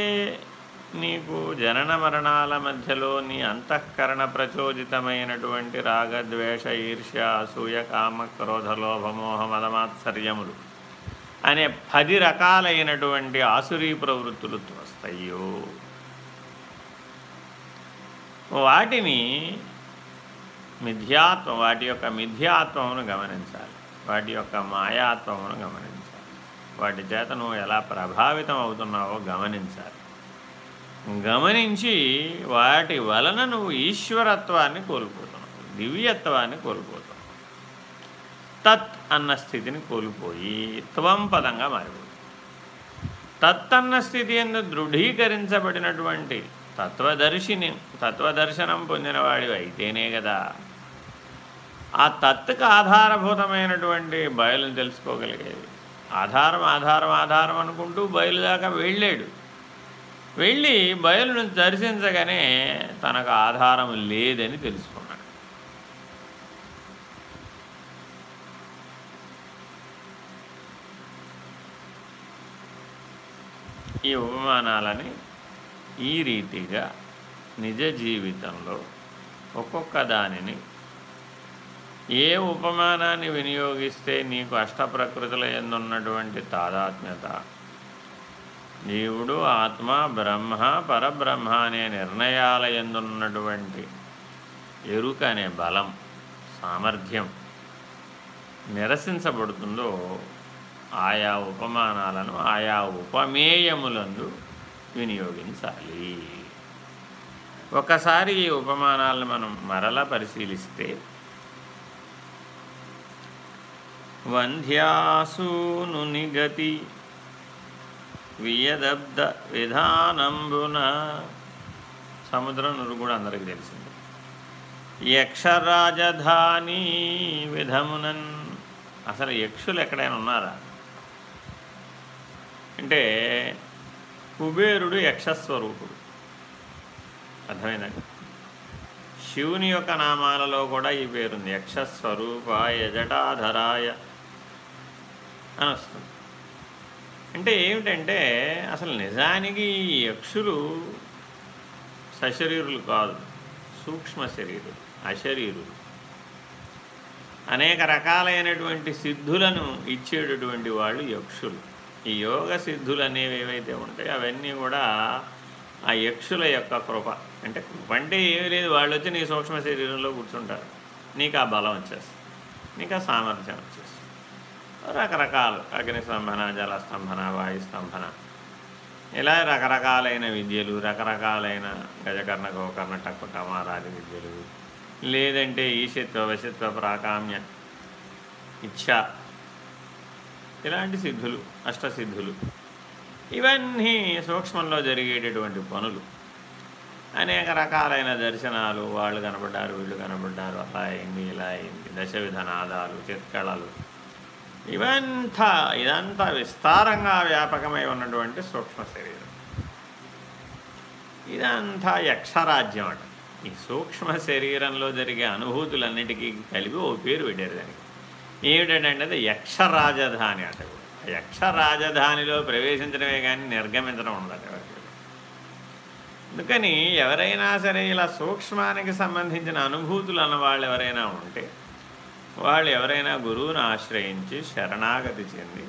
నీకు జనన మరణాల మధ్యలో నీ అంతఃకరణ ప్రచోదితమైనటువంటి రాగద్వేష ఈర్ష్య అసూయ కామ క్రోధ లోభమోహ మదమాత్సర్యములు అనే పది రకాలైనటువంటి ఆసురీ ప్రవృత్తులు వస్తాయో. వాటిని మిథ్యాత్వం వాటి యొక్క మిథ్యాత్వమును గమనించాలి. వాటి యొక్క మాయాత్వమును గమనించాలి. వాటి చేత నువ్వు ఎలా ప్రభావితం అవుతున్నావో గమనించాలి. గమనించి వాటి వలన నువ్వు ఈశ్వరత్వాన్ని కోల్పోతున్నావు దివ్యత్వాన్ని కోల్పోతున్నావు. తత్ అన్న స్థితిని కోల్పోయి త్వం పదంగా మారిపోతుంది. తత్ అన్న స్థితి ఎందు దృఢీకరించబడినటువంటి తత్వదర్శిని తత్వదర్శనం పొందినవాడివి అయితేనే కదా ఆ తత్తుకు ఆధారభూతమైనటువంటి బయలును తెలుసుకోగలిగేది. ఆధారం ఆధారం ఆధారం అనుకుంటూ బయలు దాకా వెళ్ళాడు. వెళ్ళి బయలును దర్శించగానే తనకు ఆధారం లేదని తెలుసుకున్నాడు. ఈ ఉపమానాలని ఈ రీతిగా నిజ జీవితంలో ఒక్కొక్క దానిని ఏ ఉపమానాన్ని వినియోగిస్తే నీకు అష్టప్రకృతుల ఎందున్నటువంటి తాదాత్మ్యత? జీవుడు ఆత్మ బ్రహ్మ పరబ్రహ్మ అనే నిర్ణయాల ఎందున్నటువంటి ఎరుక అనే బలం సామర్థ్యం నిరసించబడుతుందో ఆయా ఉపమానాలను ఆయా ఉపమేయములందు వినియోగించాలి. ఒకసారి ఈ ఉపమానాలను మనం మరలా పరిశీలిస్తే వంధ్యాసూను నిగతి వియదబ్ద విధానంబున సముద్రం నురు కూడా అందరికీ తెలిసింది. యక్షరాజధాని విధమునన్। అసలు యక్షులు ఎక్కడైనా ఉన్నారా? అంటే కుబేరుడు యక్షస్వరూపుడు. అర్థమైందండి? శివుని యొక్క నామాలలో కూడా ఈ పేరుంది. యక్షస్వరూపాయ జటాధరాయ అని వస్తుంది అంటే ఏమిటంటే అసలు నిజానికి ఈ యక్షులు సశరీరులు కాదు సూక్ష్మ శరీరులు అశరీరులు. అనేక రకాలైనటువంటి సిద్ధులను ఇచ్చేటటువంటి వాళ్ళు యక్షులు. ఈ యోగ సిద్ధులు అనేవి ఏవైతే ఉంటాయో అవన్నీ కూడా ఆ యక్షుల యొక్క కృప. అంటే కృప అంటే ఏమీ లేదు వాళ్ళు వచ్చి నీ సూక్ష్మ శరీరంలో కూర్చుంటారు. నీకు ఆ బలం వచ్చేస్తుంది. నీకు ఆ సామర్థ్యం వచ్చేస్తుంది. రకరకాలు. అగ్నిస్తంభన జలస్తంభన వాయుస్తంభన ఇలా రకరకాలైన విద్యలు రకరకాలైన గజకర్ణ గోకర్ణ టక్కుటమారాది విద్యలు. లేదంటే ఈశత్వ వశత్వ ప్రాకామ్య ఇచ్ఛ. ఇలాంటి సిద్ధులు అష్టసిద్ధులు ఇవన్నీ సూక్ష్మంలో జరిగేటటువంటి పనులు. అనేక రకాలైన దర్శనాలు. వాళ్ళు కనబడ్డారు వీళ్ళు కనబడ్డారు. అలా అయింది ఇలా అయింది. దశ విధనాదాలు చిత్కళలు. ఇవంతా ఇదంతా విస్తారంగా వ్యాపకమై ఉన్నటువంటి సూక్ష్మ శరీరం. ఇదంతా యక్షరాజ్యం అంట. ఈ సూక్ష్మ శరీరంలో జరిగే అనుభూతులన్నిటికీ కలిపి ఓ పేరు పెట్టారు దానికి. ఏమిటంటే అది యక్ష రాజధాని అట. యక్ష రాజధానిలో ప్రవేశించడమే కానీ నిర్గమించడం ఉండదు ఎవరికి. అందుకని ఎవరైనా సరే ఇలా సూక్ష్మానికి సంబంధించిన అనుభూతులు అన్న వాళ్ళు ఎవరైనా ఉంటే వాళ్ళు ఎవరైనా గురువును ఆశ్రయించి శరణాగతి చెంది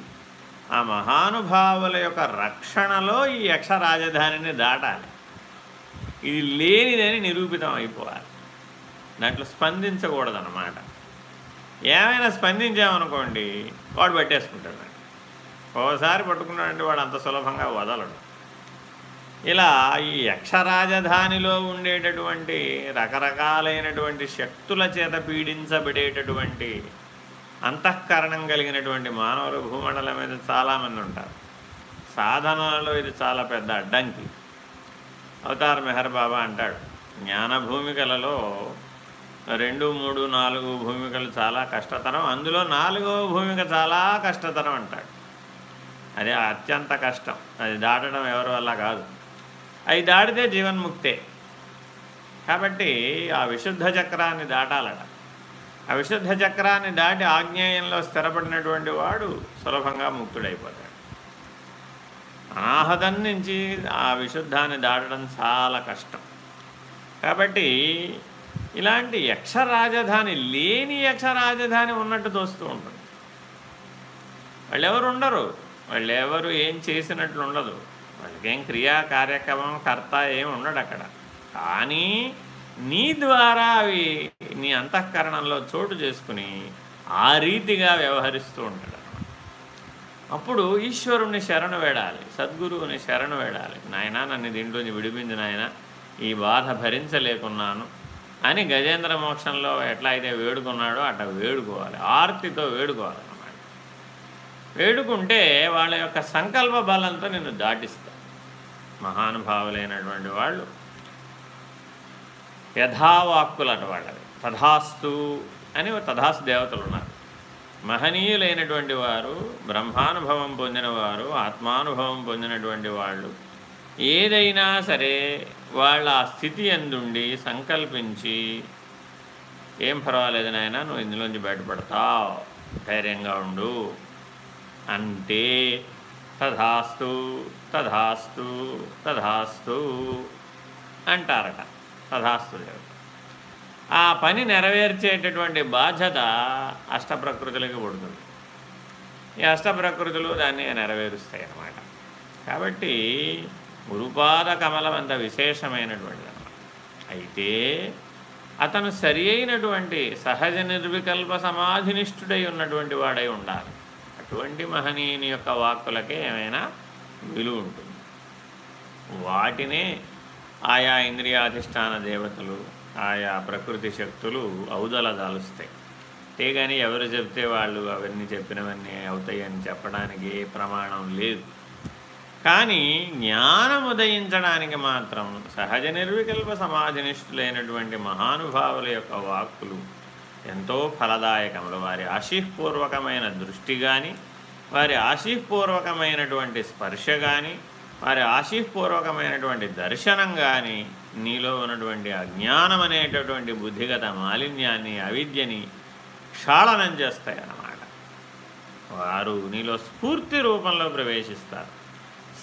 ఆ మహానుభావుల యొక్క రక్షణలో ఈ యక్ష రాజధానిని దాటాలి. ఇది లేనిదని నిరూపితం అయిపోవాలి. దాంట్లో స్పందించకూడదన్నమాట. ఏమైనా స్పందించామనుకోండి వాడు పట్టేసుకుంటాడు. ఒకసారి పట్టుకున్నాడంటే వాడు అంత సులభంగా వదలడు. ఇలా ఈ యక్షరాజధానిలో ఉండేటటువంటి రకరకాలైనటువంటి శక్తుల చేత పీడించబడేటటువంటి అంతఃకరణం కలిగినటువంటి మానవులు భూమండలం మీద చాలామంది ఉంటారు. సాధనలలో ఇది చాలా పెద్ద అడ్డంకి. అవతార్ మెహర్ బాబా అంటాడు జ్ఞాన భూమికలలో రెండు మూడు నాలుగు భూమికలు చాలా కష్టతరం అందులో నాలుగవ భూమిక చాలా కష్టతరం అంటాడు. అది అత్యంత కష్టం. అది దాటడం ఎవరి వల్ల కాదు. అవి దాటితే జీవన్ముక్తే. కాబట్టి ఆ విశుద్ధ చక్రాన్ని దాటాలట. ఆ విశుద్ధ చక్రాన్ని దాటి ఆగ్నేయంలో స్థిరపడినటువంటి వాడు సులభంగా ముక్తుడైపోతాడు. అనాహతం నుంచి ఆ విశుద్ధాన్ని దాటడం చాలా కష్టం. కాబట్టి ఇలాంటి యక్ష రాజధాని లేని యక్ష రాజధాని ఉన్నట్టు తోస్తూ ఉంటుంది. వాళ్ళెవరు ఉండరు. వాళ్ళెవరు ఏం చేసినట్లు ఉండదు వాళ్ళకేం క్రియా కార్యక్రమం కర్త ఏమి ఉండడు అక్కడ. కానీ నీ ద్వారా అవి నీ అంతఃకరణంలో చోటు చేసుకుని ఆ రీతిగా వ్యవహరిస్తూ ఉంటాడు అప్పుడు ఈశ్వరుణ్ణి శరణు వేడాలి సద్గురువుని శరణు వేడాలి. నాయన నన్ను దీంట్లోంచి విడిపింది నాయన ఈ బాధ భరించలేకున్నాను అని గజేంద్ర మోక్షంలో ఎట్లా అయితే వేడుకున్నాడో అట్లా వేడుకోవాలి. ఆర్తితో వేడుకోవాలి. వేడుకుంటే వాళ్ళ యొక్క సంకల్ప బలంతో నిన్ను దాటిస్తా. మహానుభావులైనటువంటి వాళ్ళు యథావాక్కులట వాళ్ళది తథాస్తు అని తథాస్తు దేవతలు ఉన్నారు. మహనీయులైనటువంటి వారు బ్రహ్మానుభవం పొందినవారు ఆత్మానుభవం పొందినటువంటి వాళ్ళు ఏదైనా సరే వాళ్ళ ఆ స్థితి ఎందుండి సంకల్పించి ఏం పర్వాలేదు నాయన నువ్వు ఇందులోంచి బయటపడతావు. ధైర్యంగా ఉండు. అంటే తధాస్తు తధాస్తు తధాస్తు అంటారట. తధాస్తు ఆ పని నెరవేర్చేటటువంటి బాధ్యత అష్టప్రకృతులకి పడుతుంది. ఈ అష్టప్రకృతులు దాన్ని నెరవేరుస్తాయి అన్నమాట కాబట్టి గురుపాద కమలం అంత విశేషమైనటువంటిది అన్నమాట. అయితే అతను సరి అయినటువంటి సహజ నిర్వికల్ప సమాధినిష్ఠుడై ఉన్నటువంటి వాడై ఉండాలి. అటువంటి మహనీయుని యొక్క వాక్కులకే ఏమైనా విలువ ఉంటుంది వాటినే ఆయా ఇంద్రియాధిష్టాన దేవతలు ఆయా ప్రకృతి శక్తులు అవుదల దాలుస్తాయి. అంతేగాని ఎవరు చెప్తే వాళ్ళు అవన్నీ చెప్పినవన్నీ అవుతాయని చెప్పడానికి ప్రమాణం లేదు. కానీ జ్ఞానం ఉదయించడానికి మాత్రం సహజ నిర్వికల్ప సమాధినిష్ఠులైనటువంటి మహానుభావుల యొక్క వాక్కులు ఎంతో ఫలదాయకములు. వారి ఆశీపూర్వకమైన దృష్టి కానీ వారి ఆశీపూర్వకమైనటువంటి స్పర్శ కానీ వారి ఆశీపూర్వకమైనటువంటి దర్శనం కానీ నీలో ఉన్నటువంటి అజ్ఞానం అనేటటువంటి బుద్ధిగత మాలిన్యాన్ని అవిద్యని క్షాళనం చేస్తాయి అన్నమాట వారు నీలో స్ఫూర్తి రూపంలో ప్రవేశిస్తారు.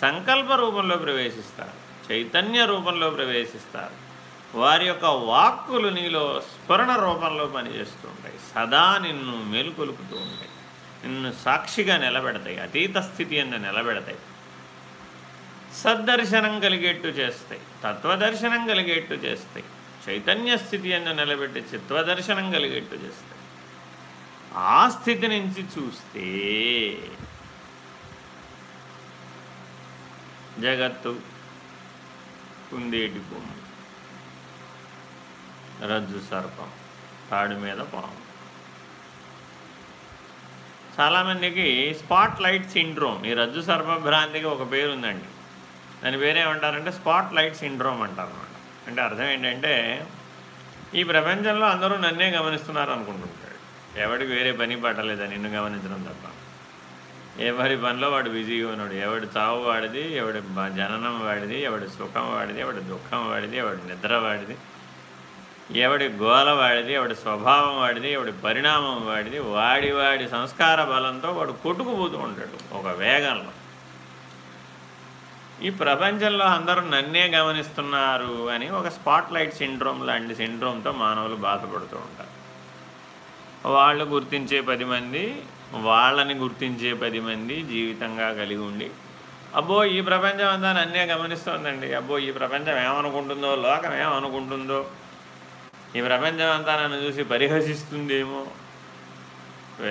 సంకల్ప రూపంలో ప్రవేశిస్తారు. చైతన్య రూపంలో ప్రవేశిస్తారు. వారి యొక్క వాక్కులు నీలో స్మరణ రూపంలో పనిచేస్తూ ఉంటాయి సదా నిన్ను మేలుకొలుపుతూ ఉంటాయి నిన్ను సాక్షిగా నిలబెడతాయి. అతీత స్థితి అని నిలబెడతాయి. సద్దర్శనం కలిగేట్టు చేస్తాయి. తత్వదర్శనం కలిగేట్టు చేస్తాయి. చైతన్య స్థితి అని నిలబెట్టి చిత్వదర్శనం కలిగేట్టు చేస్తాయి. ఆ స్థితి నుంచి చూస్తే జగత్తు కుందేటి బొమ్మ రజ్జు సర్పం తాడి మీద పాము. చాలామందికి స్పాట్ లైట్ సిండ్రోమ్ ఈ రజ్జు సర్పభ్రాంతికి ఒక పేరు ఉందండి దాని పేరేమంటారంటే స్పాట్ లైట్ సిండ్రోమ్ అంటారు అంటే అర్థం ఏంటంటే ఈ ప్రపంచంలో అందరూ నన్నే గమనిస్తున్నారు అనుకుంటుంటాడు ఎవడికి వేరే పని పట్టలేదా నిన్ను గమనించడం తప్ప. ఎవరి పనిలో వాడు బిజీగా ఉన్నాడు. ఎవడి చావు వాడిది ఎవడి జననం వాడిది ఎవడి సుఖం వాడిది ఎవడి దుఃఖం వాడిది ఎవడి నిద్ర వాడిది. ఎవడి గోల వాడిది ఎవడి స్వభావం వాడిది ఎవడి పరిణామం వాడిది వాడి వాడి సంస్కార బలంతో వాడు కొట్టుకుపోతూ ఉంటాడు ఒక వేగంలో. ఈ ప్రపంచంలో అందరూ నన్నే గమనిస్తున్నారు అని ఒక స్పాట్ లైట్ సిండ్రోమ్ లాంటి సిండ్రోమ్తో మానవులు బాధపడుతూ ఉంటారు. వాళ్ళు గుర్తించే పది మంది వాళ్ళని గుర్తించే పది మంది జీవితంగా కలిగి ఉండి అబ్బో ఈ ప్రపంచం అంతా నన్నే గమనిస్తోందండి అబ్బో ఈ ప్రపంచం ఏమనుకుంటుందో లోకం ఏమనుకుంటుందో ఈ ప్రపంచం అంతా నన్ను చూసి పరిహసిస్తుందేమో?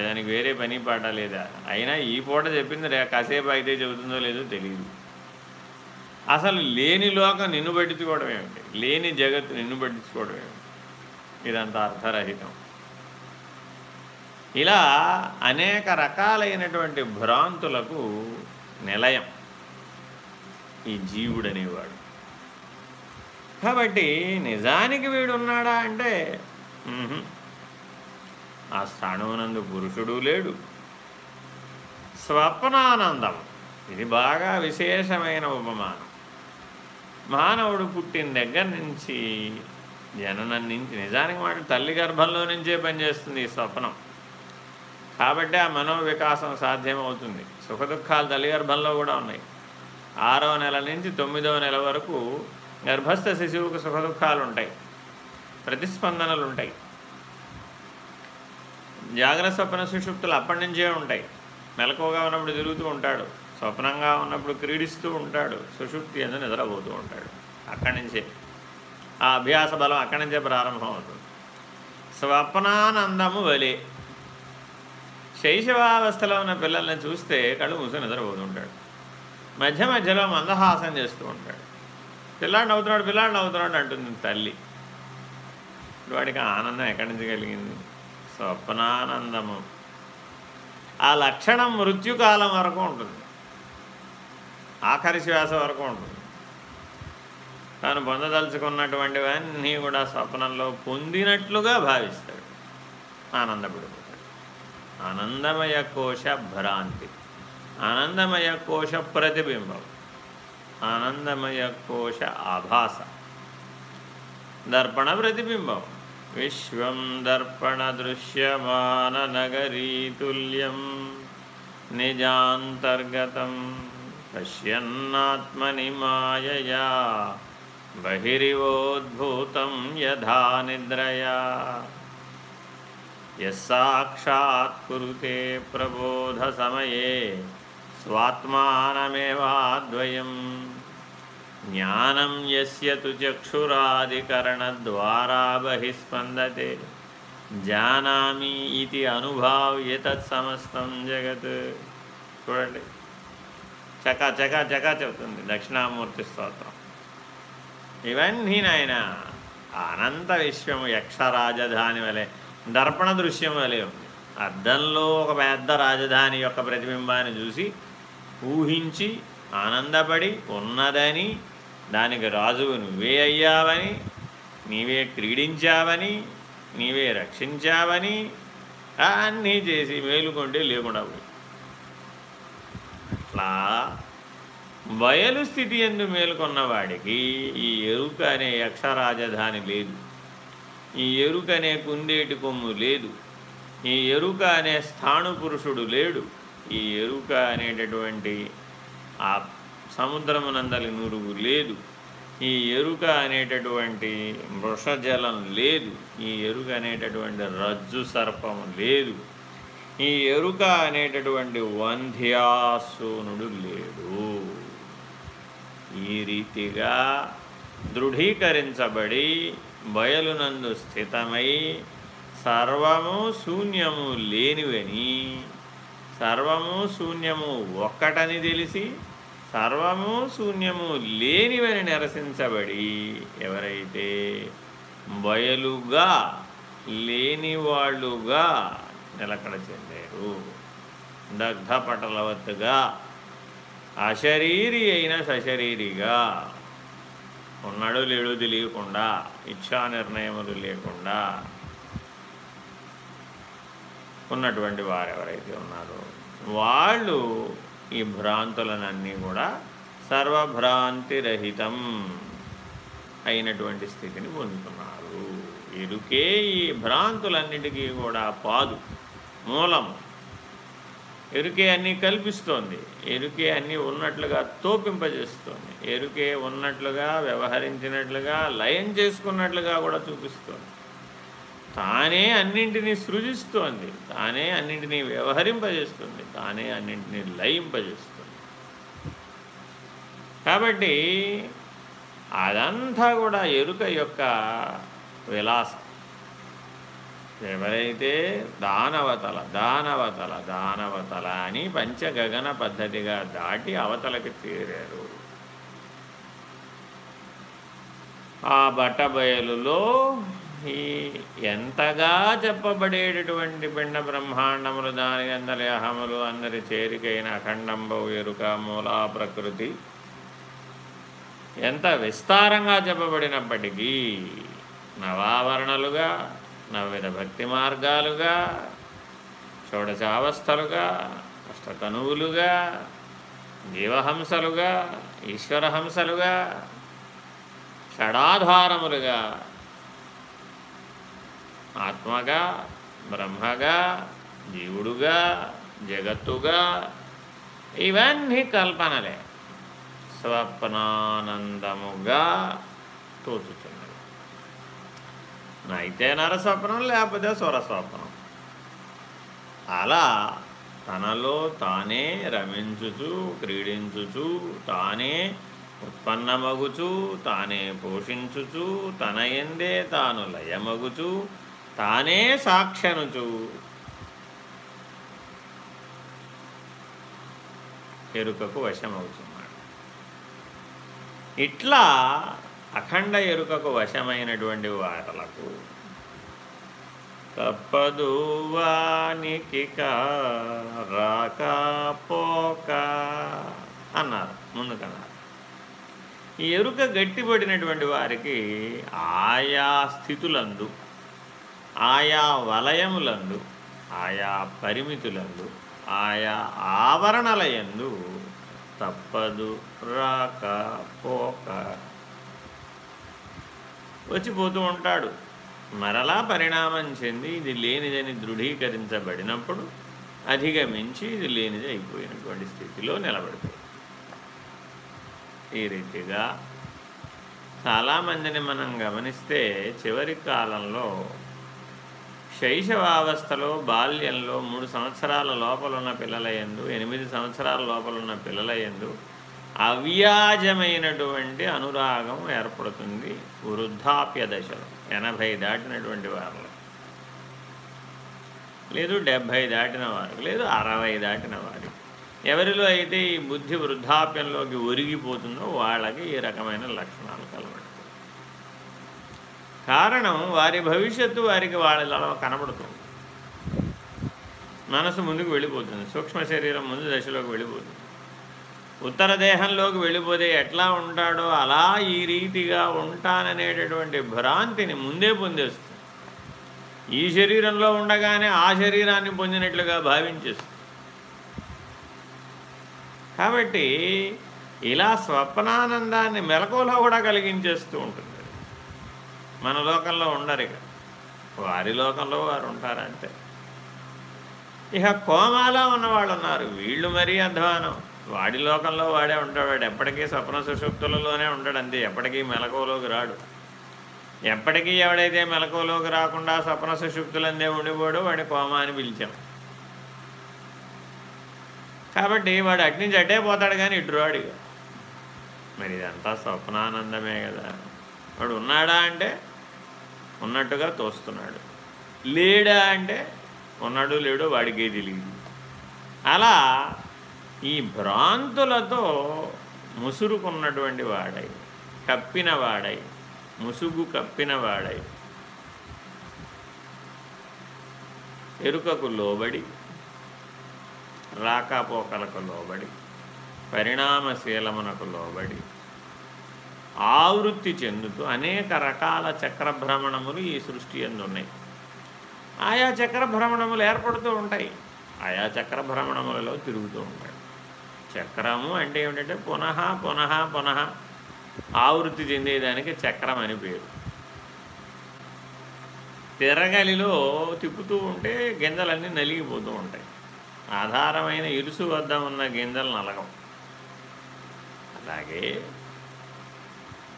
దానికి వేరే పని పాట లేదా? అయినా ఈ పూట చెప్పింది రే కాసేపు అయితే చెబుతుందో లేదో తెలియదు అసలు లేని లోకం నిన్ను పట్టించుకోవడం ఏమిటి? లేని జగత్తు నిన్ను పట్టించుకోవడం ఏమిటి? ఇదంతా అర్థరహితం. ఇలా అనేక రకాలైనటువంటి భ్రాంతులకు నిలయం ఈ జీవుడు అనేవాడు కాబట్టి నిజానికి వీడు ఉన్నాడా అంటే ఆ స్థానమునందు పురుషుడు లేడు. స్వప్నానందం. ఇది బాగా విశేషమైన ఉపమానం. మానవుడు పుట్టిన దగ్గర నుంచి జననం నుంచి నిజానికి మాట తల్లి గర్భంలో నుంచే పనిచేస్తుంది ఈ స్వప్నం. కాబట్టి ఆ మనోవికాసం సాధ్యమవుతుంది. సుఖదుఖాలు తల్లి గర్భంలో కూడా ఉన్నాయి. ఆరో నెల నుంచి తొమ్మిదవ నెల వరకు గర్భస్థ శిశువుకు సుఖదుఖాలు ఉంటాయి ప్రతిస్పందనలు ఉంటాయి జాగ్రత్త స్వప్న సుషుప్తులు అప్పటి నుంచే ఉంటాయి. మెలకువగా ఉన్నప్పుడు తిరుగుతూ ఉంటాడు. స్వప్నంగా ఉన్నప్పుడు క్రీడిస్తూ ఉంటాడు. సుషుప్తి అని నిద్రపోతూ ఉంటాడు. అక్కడి నుంచే. ఆ అభ్యాస బలం అక్కడి నుంచే ప్రారంభం అవుతుంది స్వప్నానందము వలే శైశవావస్థలో ఉన్న పిల్లల్ని చూస్తే కళ్ళు మూసి నిద్రపోతుంటాడు మధ్య మధ్యలో మందహాసం చేస్తూ ఉంటాడు. పిల్లాడు అవుతున్నాడు పిల్లాడిని అవుతున్నాడు అంటుంది తల్లి. వాడికి ఆనందం ఎక్కడి నుంచి కలిగింది? స్వప్నానందము. ఆ లక్షణం మృత్యుకాలం వరకు ఉంటుంది. ఆఖరి శ్వాస వరకు ఉంటుంది. తాను పొందదలుచుకున్నటువంటివన్నీ కూడా స్వప్నంలో పొందినట్లుగా భావిస్తాడు. ఆనందపడిపోతాడు. ఆనందమయ కోశ భ్రాంతి. ఆనందమయ కోశ ప్రతిబింబం. ఆనందమయ కోశ ఆభాస దర్పణ ప్రతిబింబం విశ్వం దర్పణ దృశ్యమాన నగరీతుల్యం నిజాంతర్గతం పశ్యన్నాత్మని మాయయా బహిరివోద్భూతం యథా నిద్రయా యస్సాక్షాత్ కురుతే ప్రబోధసమయే స్వాత్మానమేవాద్వయం జ్ఞానం యస్య తు చక్షురాదికరణద్వారా బహిస్పందతే జానామి ఇది అనుభావ్య తత్సమస్తం జగత్ చూడండి. చక చక చక చెబుతుంది. దక్షిణామూర్తి స్తోత్రం. ఇవన్నీ నాయన అనంత విశ్వము యక్ష రాజధాని వలె దర్పణ దృశ్యం వలె ఉంది. అద్దంలో ఒక పెద్ద రాజధాని యొక్క ప్రతిబింబాన్ని చూసి ఊహించి ఆనందపడి ఉన్నదని దానికి రాజువు నువ్వే అయ్యావని నీవే క్రీడించావని నీవే రక్షించావని అన్నీ చేసి మేలుకొంటే లేకుండా పోయి అట్లా బయలు స్థితి ఎందు మేలుకొన్నవాడికి ఈ ఎరుక అనే యక్షరాజధాని లేదు. ఈ ఎరుక అనే కుందేటి కొమ్ము లేదు. ఈ ఎరుక అనే స్థాణు పురుషుడు లేడు. ఈ ఎరుక అనేటటువంటి ఆ సముద్రమునందలి నురుగు లేదు. ఈ ఎరుక అనేటటువంటి వృషజలం లేదు. ఈ ఎరుక అనేటటువంటి రజ్జు సర్పం లేదు. ఈ ఎరుక అనేటటువంటి వంధ్యాసూనుడు లేడు. ఈ రీతిగా దృఢీకరించబడి బయలునందు స్థితమై సర్వము శూన్యము లేనివని సర్వము శూన్యము ఒక్కటని తెలిసి సర్వము శూన్యము లేనివని నిరసించబడి ఎవరైతే బయలుగా లేనివాళ్ళుగా నిలకడ చెందారు. దగ్ధపటలవత్తుగా అశరీరి అయిన సశరీరిగా ఉన్నాడు లేడు తెలియకుండా ఇచ్ఛా నిర్ణయములు లేకుండా ఉన్నటువంటి వారు ఎవరైతే ఉన్నారో వాళ్ళు ఈ భ్రాంతులనన్నీ కూడా సర్వభ్రాంతిరహితం అయినటువంటి స్థితిని పొందుతున్నారు. ఎరుకే ఈ భ్రాంతులన్నిటికీ కూడా పాదు మూలము. ఎరుకే అన్నీ కల్పిస్తోంది ఎరుకే అన్నీ ఉన్నట్లుగా తోపింపజేస్తోంది ఎరుకే ఉన్నట్లుగా వ్యవహరించినట్లుగా లయం చేసుకున్నట్లుగా కూడా చూపిస్తోంది. తానే అన్నింటినీ సృజిస్తోంది. తానే అన్నింటినీ వ్యవహరింపజేస్తుంది. తానే అన్నింటినీ లయింపజేస్తుంది. కాబట్టి అదంతా కూడా ఎరుక యొక్క విలాసం. ఎవరైతే దానవతల దానవతల దానవతల అని పంచగగన పద్ధతిగా దాటి అవతలకి చేరారు. ఆ బట్టబయలులో ఎంతగా చెప్పబడేటటువంటి పిండ బ్రహ్మాండములు దాని అందరి అహములు అందరి చేరికైన అఖండంబవు ఎరుక మూలా ప్రకృతి. ఎంత విస్తారంగా చెప్పబడినప్పటికీ నవావరణలుగా నవ్విధ భక్తి మార్గాలుగా షోడశావస్థలుగా అష్టతనువులుగా జీవహంసలుగా ఈశ్వరహంసలుగా షడాధారములుగా ఆత్మగా బ్రహ్మగా జీవుడుగా జగత్తుగా ఇవన్నీ కల్పనలే. స్వప్నానందముగా తోచుచున్నది అయితే నరస్వప్నం లేకపోతే స్వరస్వప్నం అలా తనలో తానే రమించుచు క్రీడించుచు తానే ఉత్పన్నమగుచు తానే పోషించుచు తన ఎందే తాను లయమగుచు తానే సాక్షనుచు ఎరుకకు వశమవుతున్నాడు ఇట్లా అఖండ ఎరుకకు వశమైనటువంటి వారలకు తప్పదు వానికి రాకపోక అన్నారు. ముందుకన్నారు. ఈ ఎరుక గట్టిపడినటువంటి వారికి ఆయా స్థితులందు ఆయా వలయములందు ఆయా పరిమితులందు ఆయా ఆవరణలయందు తప్పదు రాక పోక వచ్చిపోతూ ఉంటాడు. మరలా పరిణామం చెంది ఇది లేనిదని దృఢీకరించబడినప్పుడు అధిగమించి ఇది లేనిది అయిపోయినటువంటి స్థితిలో నిలబడిపోయి ఈ రీతిగా చాలామందిని మనం గమనిస్తే చివరి కాలంలో శైశవావస్థలో బాల్యంలో మూడు సంవత్సరాల లోపలున్న పిల్లల ఎందు ఎనిమిది సంవత్సరాల లోపలున్న పిల్లల ఎందు అవ్యాజమైనటువంటి అనురాగం ఏర్పడుతుంది వృద్ధాప్య దశలో ఎనభై దాటినటువంటి వారిలో. లేదు డెబ్భై దాటిన వారు లేదు అరవై దాటిన వారికి. ఎవరిలో అయితే ఈ బుద్ధి వృద్ధాప్యంలోకి ఒరిగిపోతుందో వాళ్ళకి ఈ రకమైన లక్షణాలు కలవడం. కారణం వారి భవిష్యత్తు వారికి వాళ్ళలో కనబడుతుంది. మనసు ముందుకు వెళ్ళిపోతుంది. సూక్ష్మ శరీరం ముందు దశలోకి వెళ్ళిపోతుంది. ఉత్తర దేహంలోకి వెళ్ళిపోతే ఎట్లా ఉంటాడో అలా ఈ రీతిగా ఉంటాననేటటువంటి భ్రాంతిని ముందే పొందేస్తుంది. ఈ శరీరంలో ఉండగానే ఆ శరీరాన్ని పొందినట్లుగా భావించేస్తుంది. కాబట్టి ఇలా స్వప్నానందాన్ని మెలకువలో కూడా కలిగించేస్తూ ఉంటుంది. మన లోకంలో ఉండరు ఇక. వారి లోకంలో వారు ఉంటారంటే ఇక కోమాలో ఉన్నవాళ్ళు ఉన్నారు. వీళ్ళు మరీ అధ్వానం. వాడి లోకంలో వాడే ఉంటాడు. వాడు ఎప్పటికీ స్వప్న సుషుప్తులలోనే ఉంటాడు అంతే. ఎప్పటికీ మెలకువలోకి రాడు. ఎప్పటికీ ఎవడైతే మెలకువలోకి రాకుండా స్వప్న సుషుప్తులందే ఉండిపోడు వాడి కోమా అని పిలిచాం. కాబట్టి వాడు అట్నుంచి అట్టే పోతాడు కానీ ఇటు రాడు మరి ఇదంతా స్వప్నానందమే కదా. వాడు ఉన్నాడా అంటే ఉన్నట్టుగా తోస్తున్నాడు. లేడా అంటే ఉన్నాడు లేడో వాడికే తెలియదు. అలా ఈ భ్రాంతులతో ముసురుకున్నటువంటి వాడై కప్పిన వాడై ముసుగు కప్పిన వాడై ఎరుకకు లోబడి రాకపోకలకు లోబడి పరిణామశీలమునకు లోబడి ఆవృత్తి చెందుతూ అనేక రకాల చక్రభ్రమణములు ఈ సృష్టి ఎందున్నాయి ఆయా చక్రభ్రమణములు ఏర్పడుతూ ఉంటాయి. ఆయా చక్రభ్రమణములలో తిరుగుతూ ఉంటాయి. చక్రము అంటే ఏమిటంటే పునః పునః పునః ఆవృత్తి చెందేదానికి చక్రం అని పేరు. తిరగలిలో తిప్పుతూ ఉంటే గింజలన్నీ నలిగిపోతూ ఉంటాయి. ఆధారమైన ఇరుసు వద్ద ఉన్న గింజలు నలగం అలాగే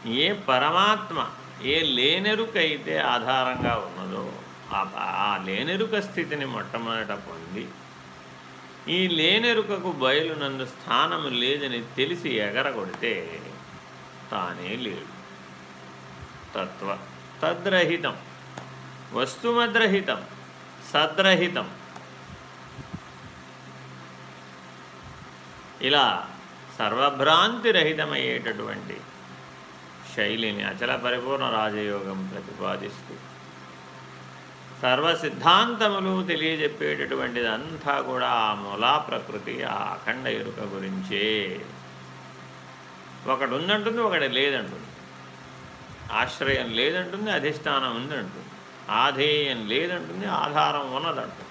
ఏ పరమాత్మ ఏ లేనెరుకైతే ఆధారంగా ఉన్నదో ఆ లేనెరుక స్థితిని మొట్టమొదట పొంది ఈ లేనెరుకకు బయలునందు స్థానము లేదని తెలిసి ఎగరగొడితే తానే లేడు. తత్వ తద్రహితం వస్తుమద్రహితం సద్రహితం. ఇలా సర్వభ్రాంతిరహితమయ్యేటటువంటి శైలిని అచల పరిపూర్ణ రాజయోగం ప్రతిపాదిస్తూ. సర్వసిద్ధాంతములు తెలియజెప్పేటటువంటిది అంతా కూడా ఆ మూలా ప్రకృతి ఆ అఖండ ఎరుక గురించే. ఒకటి ఉందంటుంది ఒకటి లేదంటుంది. ఆశ్రయం లేదంటుంది అధిష్టానం ఉందంటుంది. ఆధేయం లేదంటుంది ఆధారం ఉన్నదంటుంది.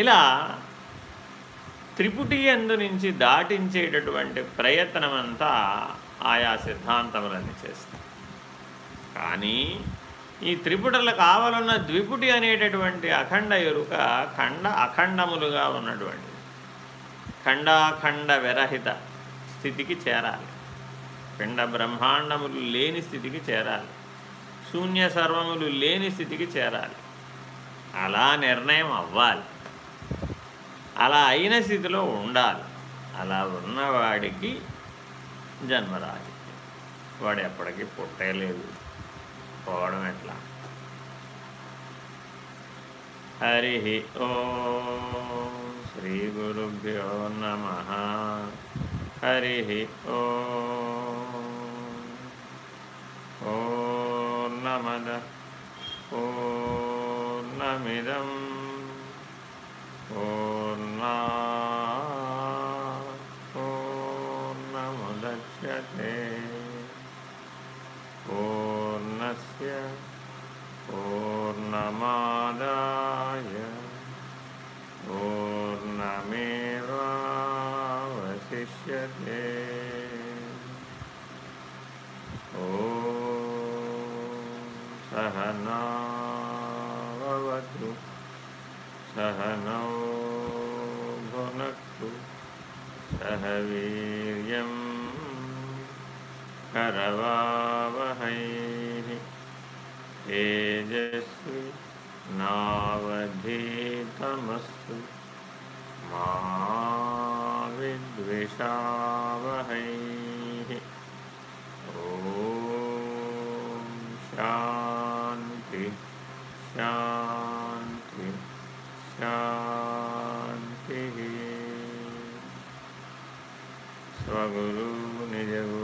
ఇలా త్రిపుటి ఎందు నుంచి దాటించేటటువంటి ప్రయత్నమంతా ఆయా సిద్ధాంతములన్నీ చేస్తాయి. కానీ ఈ త్రిపుటలు కావాలన్న ద్విపుటి అనేటటువంటి అఖండ ఎరుక ఖండ అఖండములుగా ఉన్నటువంటి ఖండాఖండ విరహిత స్థితికి చేరాలి. పిండ బ్రహ్మాండములు లేని స్థితికి చేరాలి. శూన్య సర్వములు లేని స్థితికి చేరాలి. అలా నిర్ణయం అవ్వాలి. అలా అయిన స్థితిలో ఉండాలి. అలా ఉన్నవాడికి జన్మరాజు వాడు ఎప్పటికీ పుట్టలేదు పోవడం ఎట్లా హరి ఓ శ్రీ గురుభ్యో నమ హరి ఓ करवावहै तेजस्वी नावधीतमस्तु मा विद्विषावहै ॐ शान्ति शान्ति शान्तिः। स्वगुरु निजगुरु